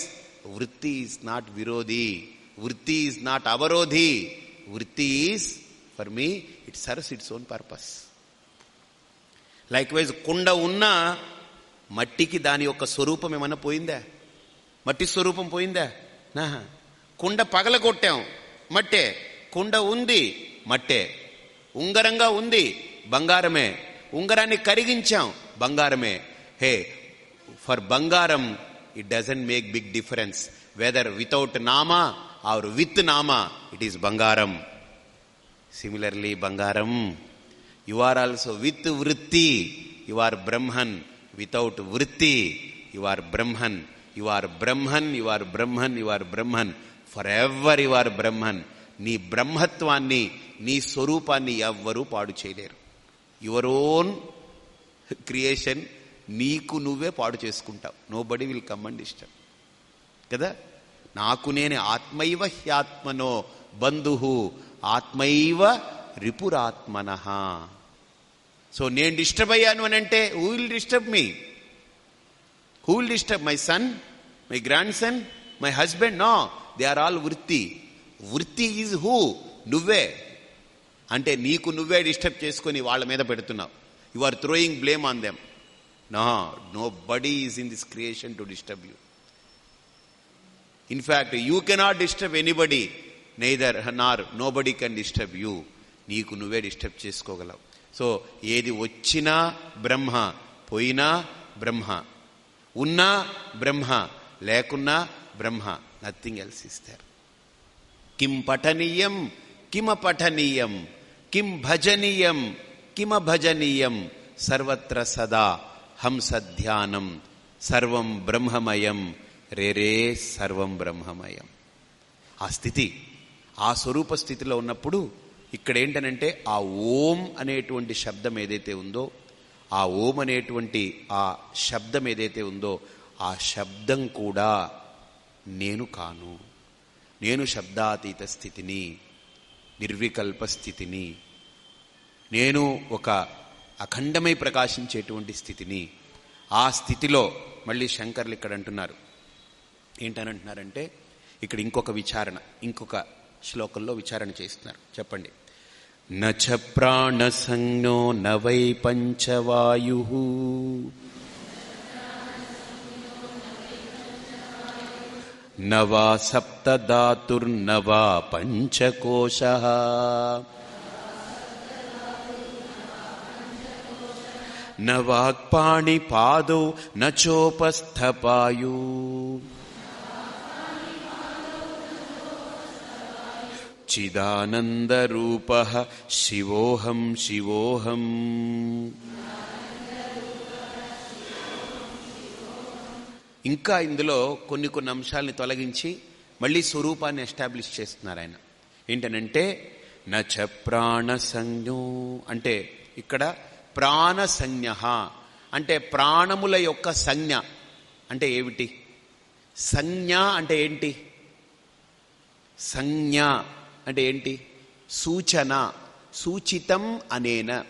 vritti is not virodhi vritti is not avarodhi vritti is for me it serves its own purpose likewise కుండ ఉన్న మట్టికి దాని యొక్క స్వరూపం ఏమన్నా పోయిందా మట్టి స్వరూపం పోయిందా నా కుండ పగల కొట్టాం మట్టే. కుండ ఉంది మట్టే. ఉంగరంగా ఉంది బంగారమే. ఉంగరాన్ని కరిగించాం బంగారమే. Hey for bangaram it doesn't make big difference whether without nama or with nama it is bangaram. Similarly bangaram. You are also with vritti. You are Brahman. Without vritti you are Brahman. You are Brahman you are Brahman you are Brahman. Forever you are Brahman. నీ బ్రహ్మత్వాన్ని నీ స్వరూపాన్ని ఎవ్వరూ పాడు చేయలేరు. Your own creation నీకు నువ్వే పాడు చేసుకుంటావు. Nobody will come and disturb కదా? నాకు నేను ఆత్మైవ హ్యాత్మనో బంధు ఆత్మైవ రిపురాత్మన సో నేను డిస్టర్బ్ అయ్యాను అని అంటే who will disturb me who will disturb my son my grandson my husband no they are all vritti vritti is who నువ్వే. అంటే నీకు నువ్వే డిస్టర్బ్ చేసుకొని వాళ్ళ మీద పెడుతున్నావు. You are throwing blame on them no nobody is in this creation to disturb you in fact you cannot disturb anybody neither nor nobody can disturb you నీకు నువ్వే డిస్టర్బ్ చేసుకోగలవు. సో ఏది వచ్చినా బ్రహ్మ పోయినా బ్రహ్మ. ఉన్నా బ్రహ్మ లేకున్నా బ్రహ్మ. నథింగ్ ఎల్స్ ఇస్తారు కిం పఠనీయం కిమ పఠనీయం కిం భజనీయం కిమ భజనీయం సర్వత్ర సదా హంసధ్యానం సర్వం బ్రహ్మమయం రేరే సర్వం బ్రహ్మమయం. ఆ స్థితి ఆ స్వరూప స్థితిలో ఉన్నప్పుడు ఇక్కడ ఏంటనంటే ఆ ఓం అనేటువంటి శబ్దం ఏదైతే ఉందో ఆ ఓం అనేటువంటి ఆ శబ్దం ఏదైతే ఉందో ఆ శబ్దం కూడా నేను కాను. నేను శబ్దాతీత స్థితిని నిర్వికల్ప స్థితిని నేను ఒక అఖండమై ప్రకాశించేటువంటి స్థితిని ఆ స్థితిలో మళ్ళీ శంకర్లు ఇక్కడ అంటున్నారు. ఏంటని అంటున్నారంటే ఇక్కడ ఇంకొక విచారణ ఇంకొక శ్లోకంలో విచారణ చేస్తున్నారు. చెప్పండి. నచ ప్రాణసంజ్ఞో నవై పంచవాయు. నవా సప్తధాతుర్నవా పంచకోశ. న వాక్పాణి పాదౌ నచోపస్థపాయు చిదానందరూప శివోహం శివోహం ఇంకా ఇందులో కొన్ని కొన్ని అంశాలని తొలగించి మళ్ళీ స్వరూపాన్ని ఎస్టాబ్లిష్ చేస్తున్నారు ఆయన. ఏంటనంటే నచ ప్రాణ సంజ్ఞో అంటే ఇక్కడ ప్రాణ సంజ్ఞ అంటే ప్రాణముల యొక్క సంజ్ఞ అంటే ఏమిటి? సంజ్ఞ అంటే ఏంటి? సంజ్ఞ. అంటే ఏంటి? సూచన సూచితం అనేన.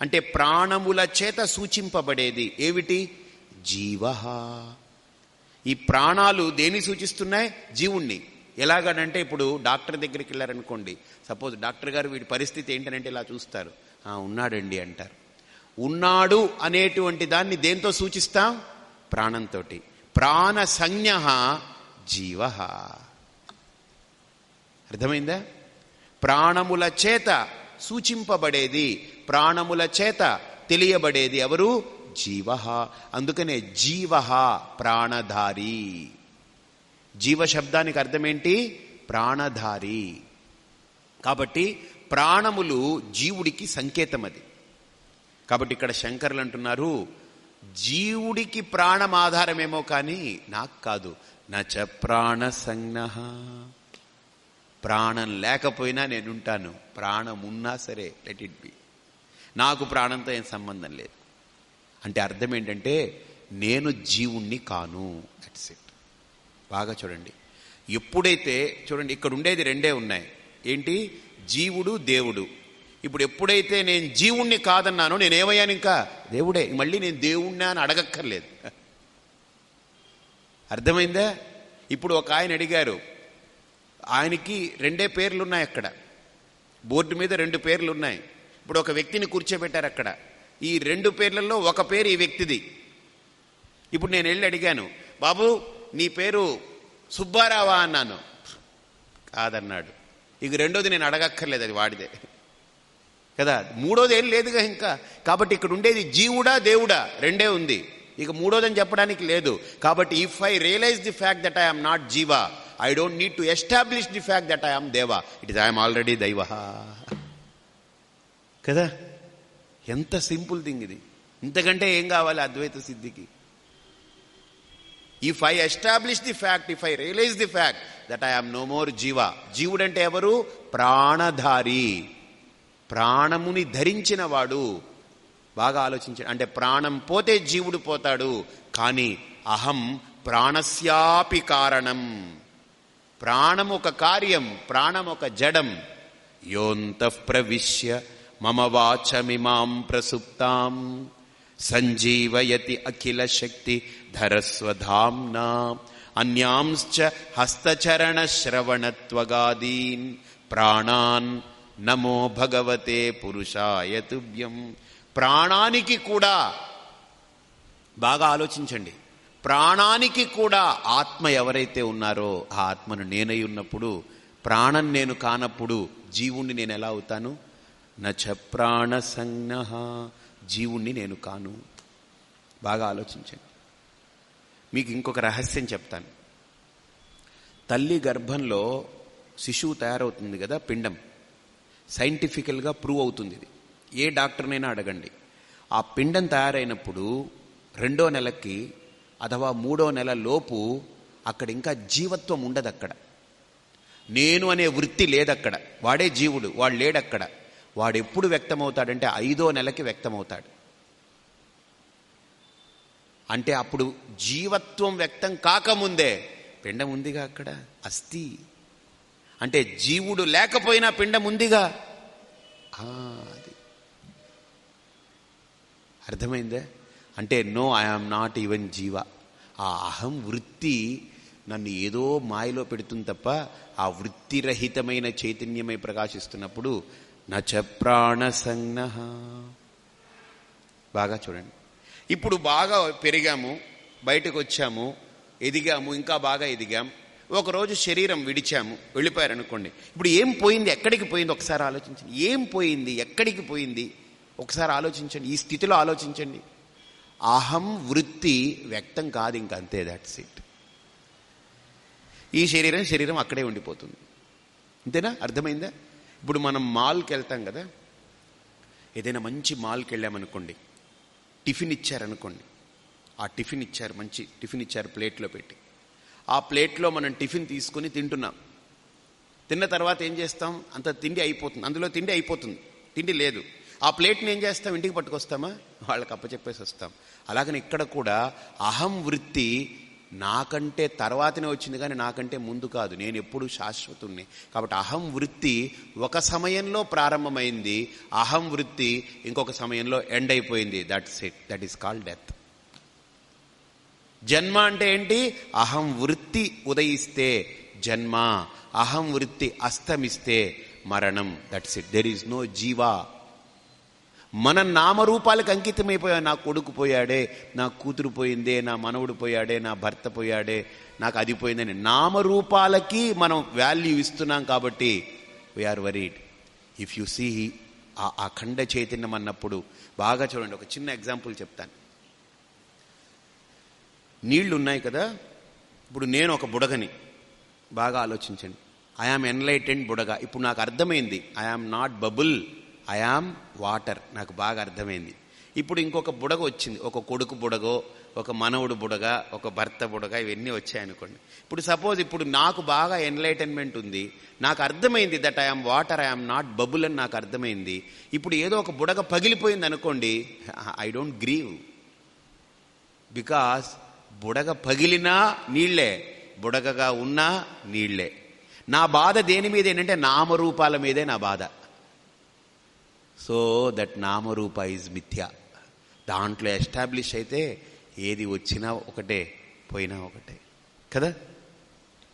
అంటే ప్రాణముల చేత సూచింపబడేది. ఏమిటి జీవ ఈ ప్రాణాలు దేని సూచిస్తున్నాయి? జీవుణ్ణి. ఎలాగనంటే ఇప్పుడు డాక్టర్ దగ్గరికి వెళ్ళారనుకోండి. సపోజ్ డాక్టర్ గారు వీడి పరిస్థితి ఏంటనంటే ఇలా చూస్తారు. ఉన్నాడండి అంటారు. ఉన్నాడు అనేటువంటి దాన్ని దేంతో సూచిస్తాం? ప్రాణంతో ప్రాణ సంజ్ఞ జీవ అర్థమైందా? ప్రాణముల చేత సూచింపబడేది ప్రాణముల చేత తెలియబడేది ఎవరు? జీవ. అందుకనే జీవ ప్రాణధారి. జీవ శబ్దానికి అర్థమేంటి? ప్రాణధారి. కాబట్టి ప్రాణములు జీవుడికి సంకేతం అది కాబట్టి ఇక్కడ శంకర్లు అంటున్నారు జీవుడికి ప్రాణం ఆధారమేమో కానీ నాకు కాదు. నచ ప్రాణ సంజ్ఞ ప్రాణం లేకపోయినా నేనుంటాను. ప్రాణం ఉన్నా సరే లెట్ ఇట్ బి నాకు ప్రాణంతో ఏం సంబంధం లేదు. అంటే అర్థం ఏంటంటే నేను జీవుణ్ణి కాను. దట్స్ ఇట్ బాగా చూడండి. ఎప్పుడైతే చూడండి ఇక్కడ ఉండేది రెండే ఉన్నాయి. ఏంటి? జీవుడు దేవుడు. ఇప్పుడు ఎప్పుడైతే నేను జీవుణ్ణి కాదన్నానో నేనేమయ్యాను ఇంకా? దేవుడే. మళ్ళీ నేను దేవుణ్ణి అని అడగక్కర్లేదు. అర్థమైందా? ఇప్పుడు ఒక ఆయన అడిగారు ఆయనకి రెండే పేర్లు ఉన్నాయి అక్కడ. బోర్డు మీద రెండు పేర్లు ఉన్నాయి ఇప్పుడు ఒక వ్యక్తిని కూర్చోబెట్టారు అక్కడ. ఈ రెండు పేర్లలో ఒక పేరు ఈ వ్యక్తిది. ఇప్పుడు నేను వెళ్ళి అడిగాను బాబు నీ పేరు సుబ్బారావా? అన్నాను. కాదన్నాడు. ఇక రెండోది నేను అడగక్కర్లేదు అది వాడిదే. కదా మూడోది ఏం లేదుగా ఇంకా. కాబట్టి ఇక్కడ ఉండేది జీవుడా దేవుడా? రెండే ఉంది. ఇక మూడోదని చెప్పడానికి లేదు. కాబట్టి if I realize the fact that I'm not Jiva I don't need to establish the fact that I'm దేవా ఇట్ ఇస్ ఐఎమ్ ఆల్రెడీ దైవ కదా? ఎంత సింపుల్ థింగ్ ఇది. ఇంతకంటే ఏం కావాలి అద్వైత సిద్ధికి? If I establish the fact if I realise the fact that I am no more jiva జీవుడంటే ఎవరు? ప్రాణధారి. ప్రాణముని ధరించిన వాడు. బాగా ఆలోచించాడు అంటే ప్రాణం పోతే జీవుడు పోతాడు. కానీ అహం ప్రాణస్యాపి కారణం. ప్రాణం ఒక కార్యం ప్రాణం ఒక జడం. యోంత ప్రవిశ్య మమ వాచమిమాం ప్రసుప్తాం. సంజీవయతి అఖిల శక్తి ధరస్వధాంనా అన్యాంశ్చ హస్తచరణ శ్రవణత్వగాదీన్. ప్రాణాన్ నమో భగవతే పురుషాయ తుభ్యం ప్రాణానికి కూడా బాగా ఆలోచించండి. ప్రాణానికి కూడా ఆత్మ ఎవరైతే ఉన్నారో ఆ ఆత్మను నేనై ఉన్నప్పుడు ప్రాణం నేను కానప్పుడు జీవుణ్ణి నేను ఎలా అవుతాను? నచ ప్రాణ సంజ్ఞ జీవుణ్ణి నేను కాను. బాగా ఆలోచించండి. మీకు ఇంకొక రహస్యం చెప్తాను. తల్లి గర్భంలో శిశువు తయారవుతుంది కదా పిండం. సైంటిఫికల్గా ప్రూవ్ అవుతుంది ఇది. ఏ డాక్టర్నైనా అడగండి. ఆ పిండం తయారైనప్పుడు రెండో నెలకి అథవా మూడో నెల లోపు అక్కడ ఇంకా జీవత్వం ఉండదు అక్కడ నేను అనే వృత్తి లేదక్కడ. వాడే జీవుడు వాడు లేడక్కడ. వాడు ఎప్పుడు వ్యక్తమవుతాడంటే ఐదో నెలకి వ్యక్తమవుతాడు. అంటే అప్పుడు జీవత్వం వ్యక్తం కాకముందే పిండం ఉందిగా అక్కడ? అస్థి. అంటే జీవుడు లేకపోయినా పిండం ఉందిగా? అది. అర్థమైందే? అంటే నో ఐఆమ్ నాట్ ఈవెన్ జీవ. ఆ అహం వృత్తి నన్ను ఏదో మాయలో పెడుతుంది తప్ప ఆ వృత్తిరహితమైన చైతన్యమై ప్రకాశిస్తున్నప్పుడు నచ ప్రాణ బాగా చూడండి. ఇప్పుడు బాగా పెరిగాము బయటకు వచ్చాము ఎదిగాము ఇంకా బాగా ఎదిగాం. ఒకరోజు శరీరం విడిచాము వెళ్ళిపోయారనుకోండి. ఇప్పుడు ఏం పోయింది ఎక్కడికి పోయింది? ఒకసారి ఆలోచించండి. ఏం పోయింది ఎక్కడికి పోయింది? ఒకసారి ఆలోచించండి. ఈ స్థితిలో ఆలోచించండి. అహం వృత్తి వ్యక్తం కాదు ఇంక అంతే దాట్స్ ఇట్ ఈ శరీరం శరీరం అక్కడే ఉండిపోతుంది. అంతేనా? అర్థమైందా? ఇప్పుడు మనం మాల్కి వెళ్తాం కదా? ఏదైనా మంచి మాల్కి వెళ్ళామనుకోండి టిఫిన్ ఇచ్చారనుకోండి ఆ టిఫిన్ ఇచ్చారు మంచి టిఫిన్ ఇచ్చారు ప్లేట్లో పెట్టి. ఆ ప్లేట్లో మనం టిఫిన్ తీసుకుని తింటున్నాం. తిన్న తర్వాత ఏం చేస్తాం? అంత తిండి అయిపోతుంది. అందులో తిండి అయిపోతుంది. తిండి లేదు. ఆ ప్లేట్ని ఏం చేస్తాం? ఇంటికి పట్టుకొస్తామా? వాళ్ళకి అప్పచెప్పేసి వస్తాం. అలాగని ఇక్కడ కూడా అహం వృత్తి నాకంటే తర్వాతనే వచ్చింది కానీ నాకంటే ముందు కాదు. నేను ఎప్పుడు శాశ్వతుణ్ణి. కాబట్టి అహం వృత్తి ఒక సమయంలో ప్రారంభమైంది అహం వృత్తి ఇంకొక సమయంలో ఎండ్ అయిపోయింది. That's it that is called death జన్మ అంటే ఏంటి? అహం వృత్తి ఉదయిస్తే జన్మ అహం వృత్తి అస్తమిస్తే మరణం. That's it there is no jiva. మన నామరూపాలకు అంకితమైపోయా నా కొడుకు పోయాడే నా కూతురు పోయిందే నా మనవుడు పోయాడే నా భర్త పోయాడే నాకు అది పోయిందని నామరూపాలకి మనం వాల్యూ ఇస్తున్నాం కాబట్టి we are worried if you see ఆ అఖండ చైతన్యం అన్నప్పుడు బాగా చూడండి ఒక చిన్న ఎగ్జాంపుల్ చెప్తాను. నీళ్ళు ఉన్నాయి కదా ఇప్పుడు నేను ఒక బుడగని బాగా ఆలోచించండి. ఐఆమ్ ఎన్లైటెండ్ బుడగ. ఇప్పుడు నాకు అర్థమైంది I am not bubble I am water నాకు బాగా అర్థమైంది. ఇప్పుడు ఇంకొక బుడగ వచ్చింది. ఒక కొడుకు బుడగో ఒక మనవుడు బుడగ ఒక భర్త బుడగ ఇవన్నీ వచ్చాయనుకోండి. ఇప్పుడు సపోజ్ ఇప్పుడు నాకు బాగా ఎన్లైటన్మెంట్ ఉంది. నాకు అర్థమైంది that I am water I am not bubble అని నాకు అర్థమైంది. ఇప్పుడు ఏదో ఒక బుడగ పగిలిపోయింది అనుకోండి ఐ డోంట్ గ్రీవ్ బికాస్ బుడగ పగిలినా నీళ్ళే బుడగగా ఉన్నా నీళ్ళే. నా బాధ దేని మీద ఏంటంటే నామరూపాల మీదే నా బాధ. సో దట్ నామరూప ఈజ్ మిథ్య. దాంట్లో ఎస్టాబ్లిష్ అయితే ఏది వచ్చినా ఒకటే పోయినా ఒకటే. కదా?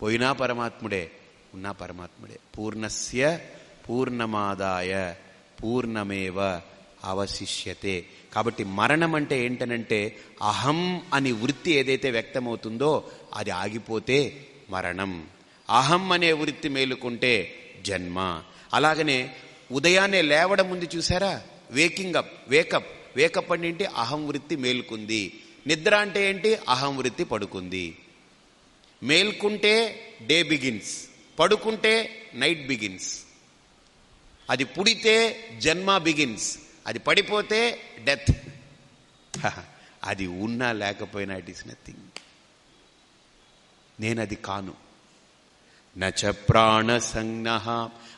పోయినా పరమాత్ముడే ఉన్నా పరమాత్ముడే. పూర్ణస్య పూర్ణమాదాయ పూర్ణమేవ అవశిష్యతే. కాబట్టి మరణం అంటే ఏంటనంటే అహం అని వృత్తి ఏదైతే వ్యక్తమవుతుందో అది ఆగిపోతే మరణం. అహం అనే వృత్తి మేలుకుంటే జన్మ. అలాగనే ఉదయాన్నే లేవడం ముందు చూసారా వేకింగ్ అప్ వేకప్ వేకప్ అంటే ఏంటి? అహం వృత్తి మేలుకుంది. నిద్ర అంటే ఏంటి? అహం వృత్తి పడుకుంది. మేల్కుంటే డే బిగిన్స్ పడుకుంటే నైట్ బిగిన్స్ అది పుడితే జన్మ బిగిన్స్ అది పడిపోతే డెత్ అది ఉన్నా లేకపోయినా ఇట్ ఈస్ నథింగ్ నేను అది కాను. నచ ప్రాణ సంజ్ఞ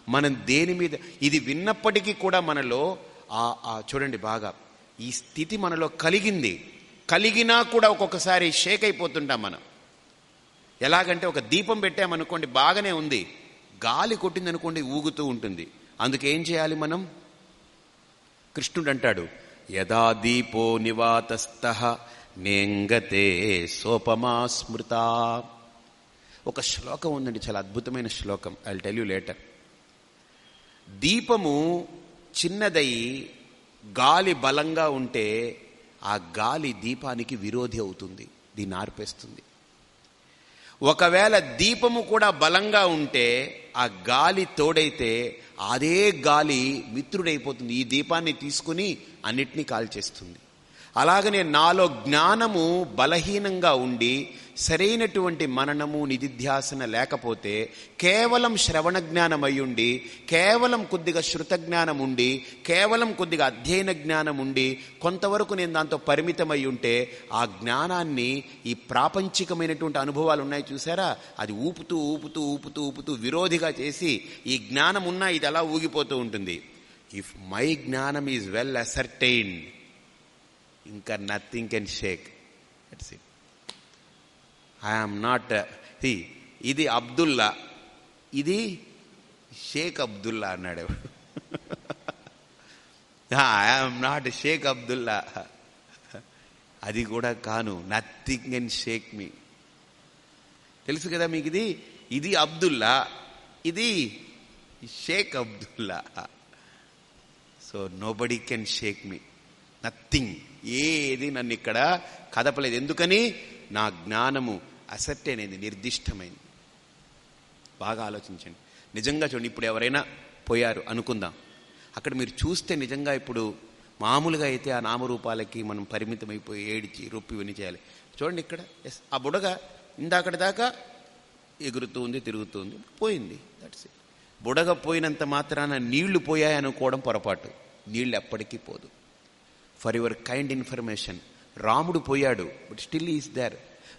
మనం దేని మీద ఇది విన్నప్పటికీ కూడా మనలో ఆ చూడండి బాగా ఈ స్థితి మనలో కలిగింది. కలిగినా కూడా ఒక్కొక్కసారి షేక్ అయిపోతుంటాం మనం. ఎలాగంటే ఒక దీపం పెట్టామనుకోండి బాగానే ఉంది. గాలి కొట్టిందనుకోండి ఊగుతూ ఉంటుంది. అందుకేం చేయాలి మనం? కృష్ణుడు అంటాడు యదా దీపో నివాతస్థ నేంగతే సోపమా స్మృత. ఒక శ్లోకం ఉందండి చాలా అద్భుతమైన శ్లోకం. ఐ టెల్ యూ లేటర్ దీపము చిన్నదై గాలి బలంగా ఉంటే ఆ గాలి దీపానికి విరోధి అవుతుంది దీన్ని ఆర్పేస్తుంది. ఒకవేళ దీపము కూడా బలంగా ఉంటే ఆ గాలి తోడైతే అదే గాలి మిత్రుడైపోతుంది. ఈ దీపాన్ని తీసుకుని అన్నిటినీ కాల్చేస్తుంది. అలాగనే నాలో జ్ఞానము బలహీనంగా ఉండి సరైనటువంటి మననము నిధిధ్యాసన లేకపోతే కేవలం శ్రవణ జ్ఞానం అయ్యుండి కేవలం కొద్దిగా శృత జ్ఞానం ఉండి కేవలం కొద్దిగా అధ్యయన జ్ఞానం ఉండి కొంతవరకు నేను దాంతో పరిమితమై ఉంటే ఆ జ్ఞానాన్ని ఈ ప్రాపంచికమైనటువంటి అనుభవాలు ఉన్నాయి చూసారా? అది ఊపుతూ ఊపుతూ ఊపుతూ ఊపుతూ విరోధిగా చేసి ఈ జ్ఞానం ఉన్నా ఇది అలా ఊగిపోతూ ఉంటుంది. If my jnanam is well ascertained ఇంకా nothing can shake its it I am not ఇది అబ్దుల్లా ఇది షేక్ అబ్దుల్లా అన్నాడు I am not ah, Sheikh Abdullah. అది కూడా కాను నథింగ్ కెన్ షేక్ మీ తెలుసు కదా మీకు ఇది? ఇది అబ్దుల్లా ఇది Sheikh Abdullah. So nobody can shake me nothing ఏది నన్ను ఇక్కడ కదపలేదు. ఎందుకని? నా జ్ఞానము అసెట్ అనేది నిర్దిష్టమైంది. బాగా ఆలోచించండి. నిజంగా చూడండి ఇప్పుడు ఎవరైనా పోయారు అనుకుందాం. అక్కడ మీరు చూస్తే నిజంగా ఇప్పుడు మామూలుగా అయితే ఆ నామరూపాలకి మనం పరిమితమైపోయి ఏడిచి రొప్పి ఇవన్నీ చేయాలి. చూడండి ఇక్కడ ఎస్ ఆ బుడగ ఇందాకటి దాకా ఎగురుతూ ఉంది తిరుగుతూ ఉంది పోయింది. దట్స్ ఇట్ బుడగ పోయినంత మాత్రాన నీళ్ళు పోయాయి అనుకోవడం పొరపాటు. నీళ్ళు ఎప్పటికీ పోదు. For your kind information. రాముడు పోయాడు బట్ స్టిల్ ఈస్ దేర్.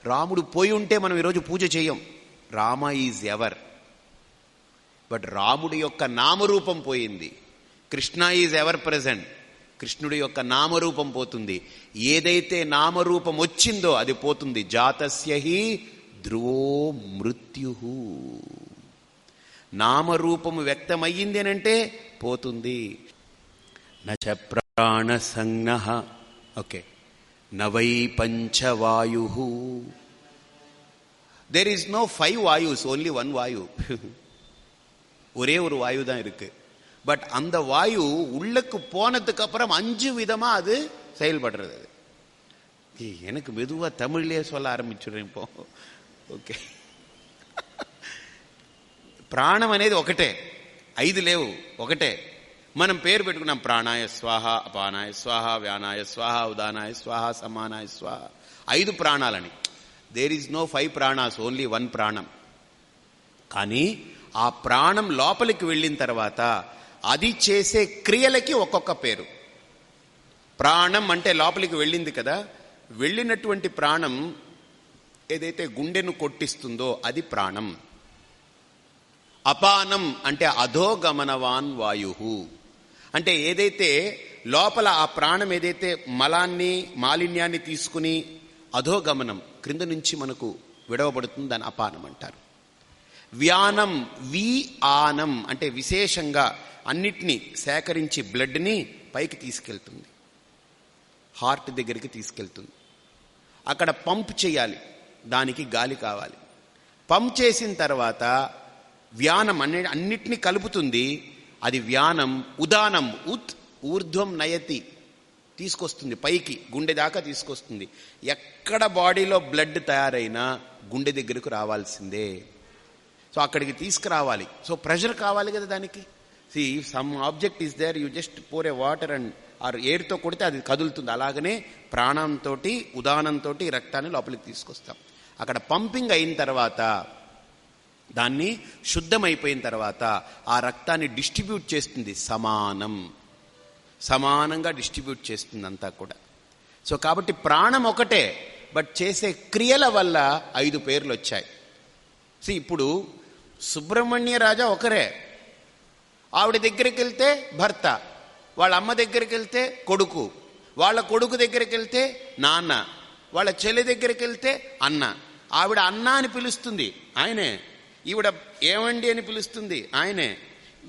రాముడు పోయి ఉంటే మనం ఈరోజు పూజ చేయం. Rama is ever. బట్ రాముడి యొక్క నామరూపం పోయింది. కృష్ణ ఈజ్ ఎవర్ ప్రజెంట్ కృష్ణుడి యొక్క నామరూపం పోతుంది. ఏదైతే నామరూపం వచ్చిందో అది పోతుంది. జాతస్యహి ధ్రువో మృత్యు. నామరూపము వ్యక్తమయ్యింది అంటే పోతుంది. నచ प्राणसङ्नः ओके न वै vayu there is no five vayus only one vayu ஒரே ஒரு வாயு தான் இருக்கு பட் அந்த வாயு உள்ளுக்கு போனதுக்கு அப்புறம் அஞ்சு விதமாக அது செயல்படுறது. எனக்கு மெதுவாக தமிழ்லேயே சொல்ல ஆரம்பிச்சுடுறேன் இப்போ. ஓகே பிராணம் అనేది ఒకటే ఐదు లేవు ఒకటే మనం పేరు పెట్టుకున్నాం ప్రాణాయ స్వాహ అపానాయ స్వాహ వ్యానాయ స్వాహ ఉదానాయ స్వాహ సమానాయ స్వాహ. ఐదు ప్రాణాలని. There is no five pranas only one ప్రాణం. కానీ ఆ ప్రాణం లోపలికి వెళ్ళిన తర్వాత అది చేసే క్రియలకి ఒక్కొక్క పేరు. ప్రాణం అంటే లోపలికి వెళ్ళింది కదా వెళ్ళినటువంటి ప్రాణం ఏదైతే గుండెను కొట్టిస్తుందో అది ప్రాణం. అపానం అంటే అధోగమనవాన్ వాయు అంటే ఏదైతే లోపల ఆ ప్రాణం ఏదైతే మలాన్ని మాలిన్యాన్ని తీసుకుని అధోగమనం క్రింద నుంచి మనకు విడవబడుతుంది దాని అపానం అంటారు. వ్యానం వి ఆనం అంటే విశేషంగా అన్నిటినీ సేకరించి బ్లడ్ని పైకి తీసుకెళ్తుంది. హార్ట్ దగ్గరికి తీసుకెళ్తుంది. అక్కడ పంప్ చేయాలి. దానికి గాలి కావాలి. పంప్ చేసిన తర్వాత వ్యానం అన్ని అన్నిటినీ కలుపుతుంది. అది వ్యానం ఉదానం ఉత్ ఊర్ధ్వం నయతి. తీసుకొస్తుంది పైకి గుండె దాకా తీసుకొస్తుంది. ఎక్కడ బాడీలో బ్లడ్ తయారైనా గుండె దగ్గరకు రావాల్సిందే. సో అక్కడికి తీసుకురావాలి. సో ప్రెషర్ కావాలి కదా దానికి. See some object is there you just pour a water and or ఎయిర్తో కొడితే అది కదులుతుంది. అలాగనే ప్రాణంతో ఉదానంతో రక్తాన్ని లోపలికి తీసుకొస్తాం. అక్కడ పంపింగ్ అయిన తర్వాత దాన్ని శుద్ధమైపోయిన తర్వాత ఆ రక్తాన్ని డిస్ట్రిబ్యూట్ చేస్తుంది సమానం. సమానంగా డిస్ట్రిబ్యూట్ చేస్తుంది అంతా కూడా. సో కాబట్టి ప్రాణం ఒకటే బట్ చేసే క్రియల వల్ల ఐదు పేర్లు వచ్చాయి. సో ఇప్పుడు సుబ్రహ్మణ్య రాజా ఒకరే. ఆవిడ దగ్గరికి వెళ్తే భర్త వాళ్ళ అమ్మ దగ్గరికి వెళ్తే కొడుకు వాళ్ళ కొడుకు దగ్గరికి వెళ్తే నాన్న వాళ్ళ చెల్లి దగ్గరికి వెళ్తే అన్న. ఆవిడ అన్న అని పిలుస్తుంది ఆయనే. ఈవిడ ఏమండి అని పిలుస్తుంది? ఆయనే.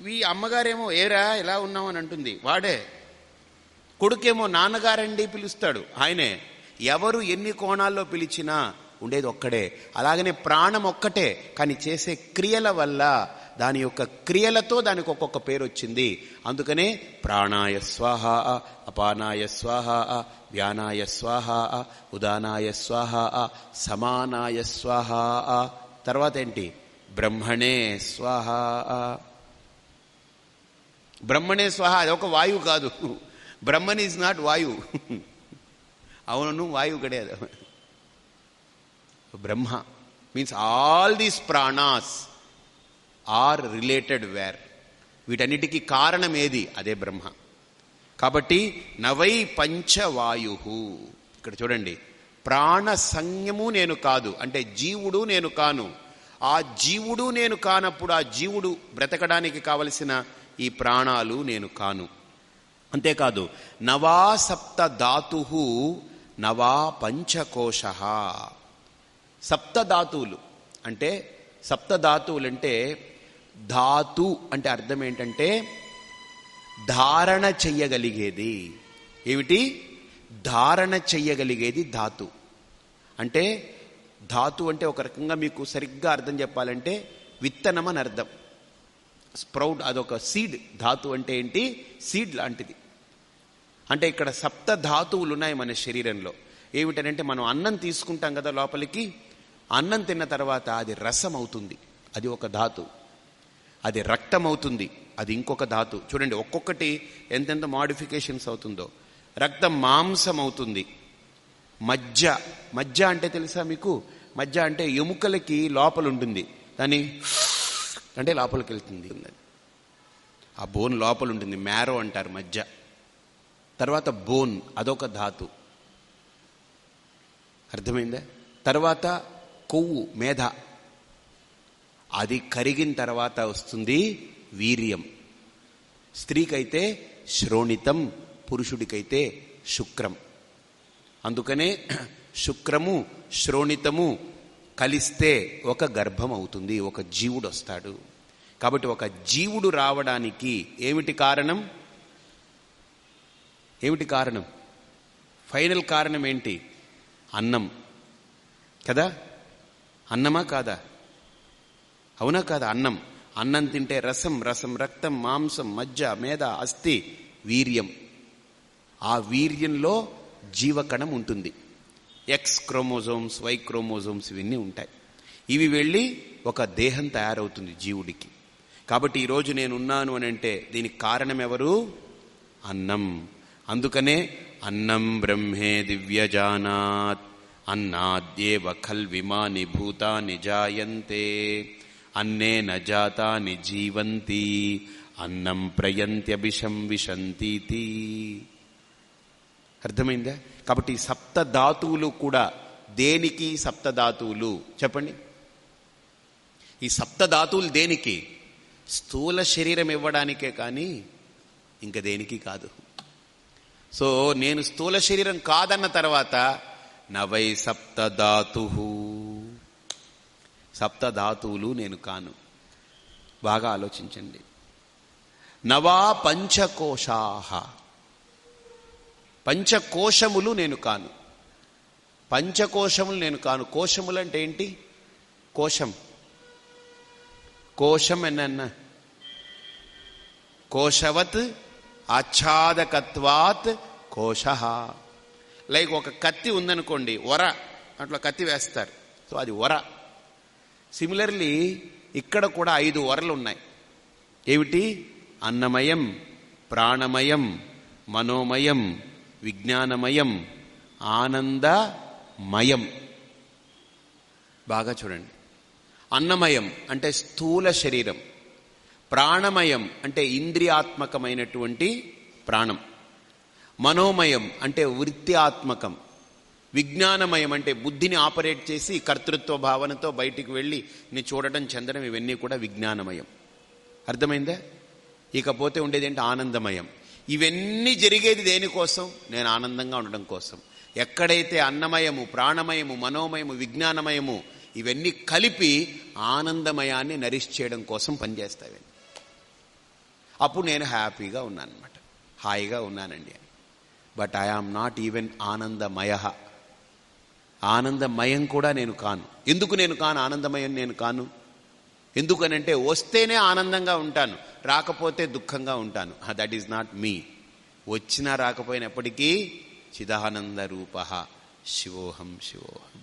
ఈ అమ్మగారేమో ఏరా ఎలా ఉన్నావు అని అంటుంది. వాడే. కొడుకేమో నాన్నగారండి పిలుస్తాడు. ఆయనే. ఎవరు ఎన్ని కోణాల్లో పిలిచినా ఉండేది ఒక్కడే. అలాగనే ప్రాణం ఒక్కటే. కానీ చేసే క్రియల వల్ల దాని యొక్క క్రియలతో దానికి ఒక్కొక్క పేరు వచ్చింది. అందుకనే ప్రాణాయ స్వాహ అపానాయ స్వాహ వ్యానాయ స్వాహ ఉదానాయ స్వాహ సమానాయ స్వాహ తర్వాత ఏంటి? బ్రహ్మణే స్వాహ. బ్రహ్మణే స్వాహ అది ఒక వాయువు కాదు. బ్రహ్మన్ ఈజ్ నాట్ వాయువు అవును వాయువు కడేది Brahma means all these pranas are related where. వీటన్నిటికీ కారణం ఏది? అదే బ్రహ్మ. కాబట్టి నవై పంచవాయు ఇక్కడ చూడండి. ప్రాణ సంయము నేను కాదు. అంటే జీవుడు నేను కాను. ఆ జీవుడు నేను కానప్పుడు ఆ జీవుడు బ్రతకడానికి కావలసిన ఈ ప్రాణాలు నేను కాను. అంతేకాదు నవా సప్త ధాతు నవా పంచకోశ సప్తధాతువులు అంటే సప్తధాతువులు అంటే ధాతు అంటే అర్థం ఏంటంటే ధారణ చెయ్యగలిగేది. ఏమిటి? ధారణ చెయ్యగలిగేది ధాతు. అంటే ధాతు అంటే ఒక రకంగా మీకు సరిగ్గా అర్థం చెప్పాలంటే విత్తనం అని అర్థం. స్ప్రౌడ్ అదొక సీడ్. ధాతు అంటే ఏంటి? సీడ్ లాంటిది. అంటే ఇక్కడ సప్త ధాతువులు ఉన్నాయి మన శరీరంలో. ఏమిటనంటే మనం అన్నం తీసుకుంటాం కదా లోపలికి అన్నం తిన్న తర్వాత అది రసం అవుతుంది. అది ఒక ధాతు. అది రక్తం అవుతుంది. అది ఇంకొక ధాతు. చూడండి ఒక్కొక్కటి ఎంతెంత మాడిఫికేషన్స్ అవుతుందో. రక్తం మాంసం అవుతుంది. మజ్జ. మజ్జ అంటే తెలుసా మీకు? మజ్జ అంటే ఎముకలకి లోపల ఉంటుంది దాన్ని అంటే లోపలికి వెళ్తుంది ఆ బోన్ లోపల ఉంటుంది మ్యారో అంటారు మజ్జ తర్వాత బోన్ అదొక ధాతు. అర్థమైందా? తర్వాత కొవ్వు మేధ. అది కరిగిన తర్వాత వస్తుంది వీర్యం. స్త్రీకైతే శ్రోణితం పురుషుడికైతే శుక్రం. అందుకనే శుక్రము శ్రోణితము కలిస్తే ఒక గర్భం అవుతుంది ఒక జీవుడు వస్తాడు కాబట్టి ఒక జీవుడు రావడానికి ఏమిటి కారణం? ఏమిటి కారణం? ఫైనల్ కారణం ఏంటి? అన్నం. కదా? అన్నమా కాదా? అవునా కాదా? అన్నం. అన్నం తింటే రసం రసం రక్తం మాంసం మజ్జ మేద అస్థి వీర్యం. ఆ వీర్యంలో జీవకణం ఉంటుంది. ఎక్స్ క్రోమోజోమ్స్ వై క్రోమోజోమ్స్ ఇవన్నీ ఉంటాయి. ఇవి వెళ్ళి ఒక దేహం తయారవుతుంది జీవుడికి. కాబట్టి ఈరోజు నేనున్నాను అని అంటే దీనికి కారణం ఎవరు? అన్నం. అందుకనే అన్నం బ్రహ్మే దివ్యజానాత్. అన్నాద్యేవ ఖల్విమాని భూతాని జాయంతే. అన్నే నజాతాని జీవంతి. అన్నం ప్రయంత్యభిషం విశంతీతి. అర్థమైందా? కాబట్టి సప్త ధాతువులు కూడా దేనికి సప్త ధాతువులు చెప్పండి. ఈ సప్త ధాతువులు దేనికి? స్థూల శరీరం ఇవ్వడానికే కానీ ఇంక దేనికి కాదు. సో నేను స్థూల శరీరం కాదన్న తర్వాత నవై సప్తధాతు సప్తధాతువులు నేను కాను. బాగా ఆలోచించండి. నవా పంచకోశాహ పంచకోశములు నేను కాను. పంచకోశములు నేను కాను. కోశములు అంటే ఏంటి? కోశం. కోశం ఎన్న కోశవత్ ఆచ్ఛాదకత్వాత్ కోశ. లైక్ ఒక కత్తి ఉందనుకోండి వర. అట్లా కత్తి వేస్తారు. సో అది వర. సిమిలర్లీ ఇక్కడ కూడా ఐదు వరలు ఉన్నాయి. ఏమిటి? అన్నమయం ప్రాణమయం మనోమయం విజ్ఞానమయం ఆనందమయం. బాగా చూడండి. అన్నమయం అంటే స్థూల శరీరం. ప్రాణమయం అంటే ఇంద్రియాత్మకమైనటువంటి ప్రాణం. మనోమయం అంటే వృత్తిఆత్మకం విజ్ఞానమయం అంటే బుద్ధిని ఆపరేట్ చేసి కర్తృత్వ భావనతో బయటికి వెళ్ళి నీ చూడటం చెందడం ఇవన్నీ కూడా విజ్ఞానమయం. అర్థమైందా? ఇకపోతే ఉండేది ఏంటి ఆనందమయం. ఇవన్నీ జరిగేది దేనికోసం? నేను ఆనందంగా ఉండడం కోసం. ఎక్కడైతే అన్నమయము ప్రాణమయము మనోమయము విజ్ఞానమయము ఇవన్నీ కలిపి ఆనందమయాన్ని నరిష్ చేయడం కోసం పనిచేస్తాయి. అప్పుడు నేను హ్యాపీగా ఉన్నాను అనమాట హాయిగా ఉన్నానండి అని. But I am not even anandamaya. ఆనందమయం కూడా నేను కాను. ఎందుకు నేను కాను? ఆనందమయం నేను కాను? ఎందుకనంటే వస్తేనే ఆనందంగా ఉంటాను రాకపోతే దుఃఖంగా ఉంటాను. దట్ ఈజ్ నాట్ మీ వచ్చినా రాకపోయినప్పటికీ చిదానంద రూప శివోహం శివోహం.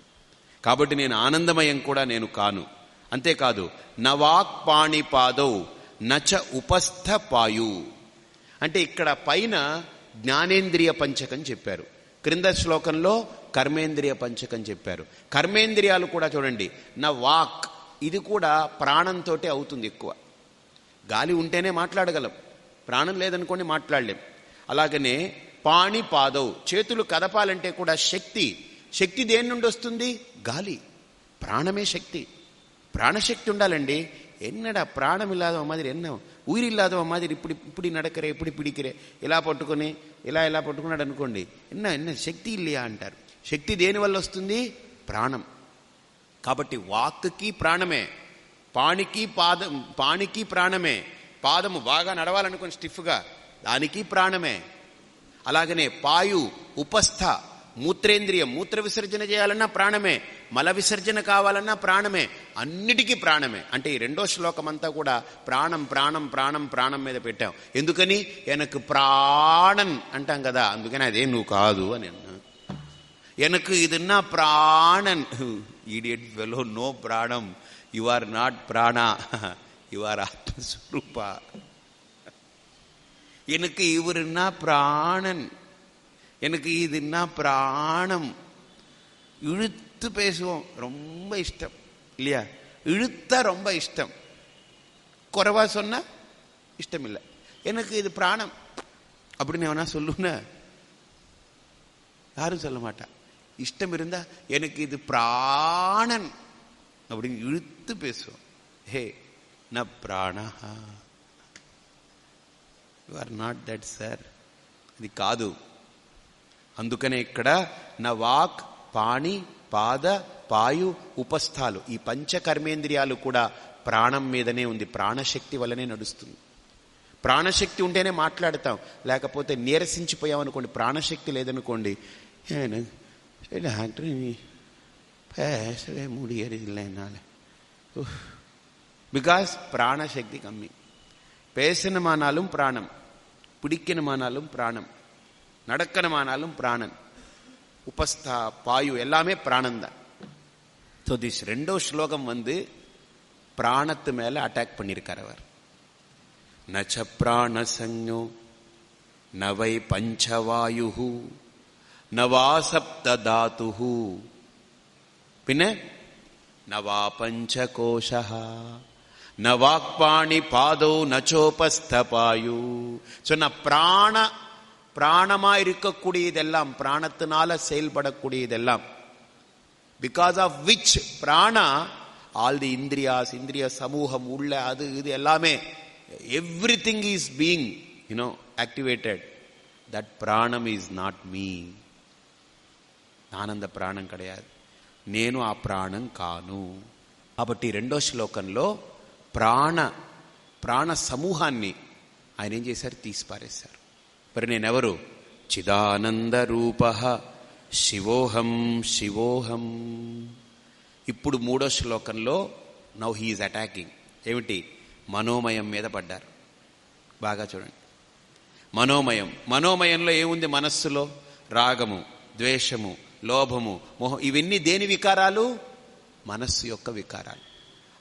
కాబట్టి నేను ఆనందమయం కూడా నేను కాను. అంతేకాదు నవాక్పాణి పాణిపాదౌ నచ ఉపస్థ పాయు అంటే ఇక్కడ పైన జ్ఞానేంద్రియ పంచకం చెప్పారు. క్రింద శ్లోకంలో కర్మేంద్రియ పంచకం చెప్పారు. కర్మేంద్రియాలు కూడా చూడండి. నా వాక్ ఇది కూడా ప్రాణంతో అవుతుంది ఎక్కువ గాలి ఉంటేనే మాట్లాడగలం ప్రాణం లేదనుకోండి మాట్లాడలేం అలాగనే పాణి పాదవ్ చేతులు కదపాలంటే కూడా శక్తి శక్తి దేని నుండి వస్తుంది గాలి ప్రాణమే శక్తి ప్రాణశక్తి ఉండాలండి என்னடா ప్రాణం ఇల్లాద மாதிரி என்ன ఉయిర్ ఇల్లాద மாதிரி ఇప్పుడు ఇప్పుడు నడకరే ఇప్పుడు పిడికిరే ఇలా పట్టుకొని ఇలా ఇలా పట్టుకున్నాడు అనుకోండి ఎన్న ఎన్న శక్తి ఇల్లియా అంటారు శక్తి దేని వల్ల వస్తుంది ప్రాణం కాబట్టి వాక్కి ప్రాణమే పాణికి పాదం పాణికి ప్రాణమే పాదము బాగా నడవాలనుకుని స్టిఫ్గా దానికి ప్రాణమే. అలాగనే పాయు ఉపస్థ మూత్రేంద్రియం మూత్ర విసర్జన చేయాలన్నా ప్రాణమే మల విసర్జన కావాలన్నా ప్రాణమే అన్నిటికీ ప్రాణమే. అంటే ఈ రెండో శ్లోకం అంతా కూడా ప్రాణం ప్రాణం ప్రాణం ప్రాణం మీద పెట్టాం. ఎందుకని? ఎనకు ప్రాణన్ అంటాం కదా అందుకని అదే నువ్వు కాదు అని అన్నా. ఎనకు ఇదిన్నా ప్రాణన్ இடியட் fellow, நோ பிராணம் You are not prana. you are atmaswarupa. எனக்கு இவருன்னா பிராணன். எனக்கு இதுன்னா பிராணம். இழுத்து பேசுவோம். ரொம்ப இஷ்டம். இல்லையா? இழுத்தா ரொம்ப இஷ்டம். குறைவா சொன்னா இஷ்டம் இல்லை எனக்கு இது பிராணம். அப்படின்னு எவனா சொல்லுன்னு யாரும் சொல்ல மாட்டான் இஷ்டம் இருந்தா எனக்கு இது பிராணன் அப்படின்னு இழுத்து பேசுவோம் ஹே ந பிராணஹா you are not that sir అది కాదు అందుకనే ఇక్కడ నా వాక్ పాణి పాద పాయు ఉపస్థాలు ఈ పంచకర్మేంద్రియాలు కూడా ప్రాణం మీదనే ఉంది ప్రాణశక్తి వల్లనే నడుస్తుంది ప్రాణశక్తి ఉంటేనే మాట్లాడతాం లేకపోతే నీరసించిపోయాం అనుకోండి ప్రాణశక్తి లేదనుకోండి சரி டாக்டர் நீ பேசவே முடியறதில்லை என்னால். பிகாஸ் பிராணசக்தி கம்மி. பேசணுமானாலும் பிராணம். பிடிக்கணுமானாலும் பிராணம். நடக்கணுமானாலும் பிராணம். உபஸ்தா பாயு எல்லாமே பிராணந்தான் ஸோ திஸ் ரெண்டோ ஸ்லோகம் வந்து பிராணத்து மேலே அட்டாக் பண்ணியிருக்கார் அவர். நச்ச பிராண நவை பஞ்சவாயு நவா பின்ன நவா பஞ்சகோஷா நவாக்பாணி பாதோ நச்சோபஸ்தபாயு சொன்ன பிராண பிராணமா இருக்கக்கூடியதெல்லாம் பிராணத்தினால செயல்படக்கூடியதெல்லாம். Because of which prana all the indriyas இந்திரிய சமூகம் உள்ள அது இது எல்லாமே everything is being you know activated that pranam is not me ఆనంద ప్రాణం கிடையாது నేను ఆ ప్రాణం కాను కాబట్టి రెండో శ్లోకంలో ప్రాణ ప్రాణ సమూహాన్ని ఆయన ఏం చేశారు తీసి పారేశారు మరి నేనెవరు చిదానంద రూప శివోహం శివోహం ఇప్పుడు మూడో శ్లోకంలో నౌ హీఈస్ అటాకింగ్ ఏమిటి మనోమయం మీద పడ్డారు బాగా చూడండి మనోమయం మనోమయంలో ఏముంది మనస్సులో రాగము ద్వేషము లోభము మోహం ఇవన్నీ దేని వికారాలు? మనస్సు యొక్క వికారాలు.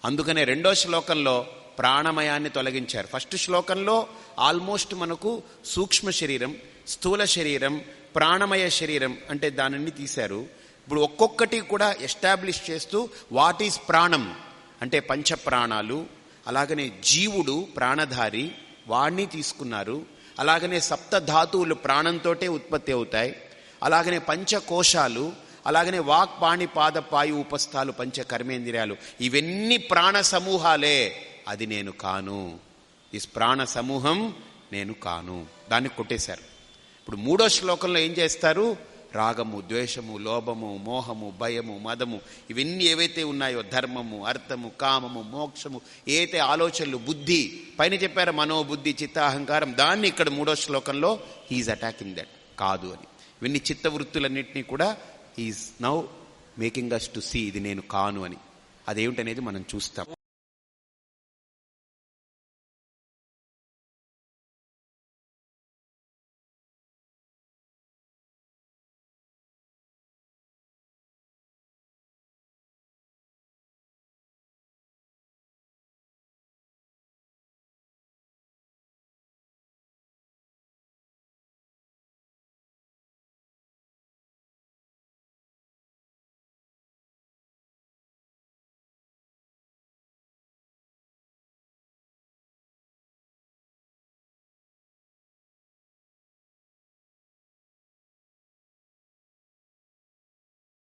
అందుకనే రెండో శ్లోకంలో ప్రాణమయాన్ని తొలగించారు. ఫస్ట్ శ్లోకంలో ఆల్మోస్ట్ మనకు సూక్ష్మ శరీరం స్థూల శరీరం ప్రాణమయ శరీరం అంటే దానిని తీశారు. ఇప్పుడు ఒక్కొక్కటి కూడా ఎస్టాబ్లిష్ చేస్తూ వాట్ ఈజ్ ప్రాణం? అంటే పంచ ప్రాణాలు అలాగనే జీవుడు ప్రాణధారి వాణ్ణి తీసుకున్నారు. అలాగనే సప్త ధాతువులు ప్రాణంతోటే ఉత్పత్తి అవుతాయి. అలాగనే పంచకోశాలు అలాగనే వాక్ పాణి పాద పాయు ఉపస్థాలు పంచ కర్మేంద్రియాలు ఇవన్నీ ప్రాణ సమూహాలే. అది నేను కాను. ఈ ప్రాణ సమూహం నేను కాను. దాన్ని కొట్టేశారు. ఇప్పుడు మూడో శ్లోకంలో ఏం చేస్తారు? రాగము ద్వేషము లోభము మోహము భయము మదము ఇవన్నీ ఏవైతే ఉన్నాయో ధర్మము అర్థము కామము మోక్షము ఏతే ఆలోచనలు బుద్ధి పైన చెప్పారో మనోబుద్ధి చిత్త అహంకారం దాన్ని ఇక్కడ మూడో శ్లోకంలో హీఈస్ అటాకింగ్ దట్. కాదు అని. ఇవన్నీ చిత్త వృత్తులన్నింటినీ కూడా is now making us to see ఇది నేను కాను అని. అదేమిటనేది మనం చూస్తాం.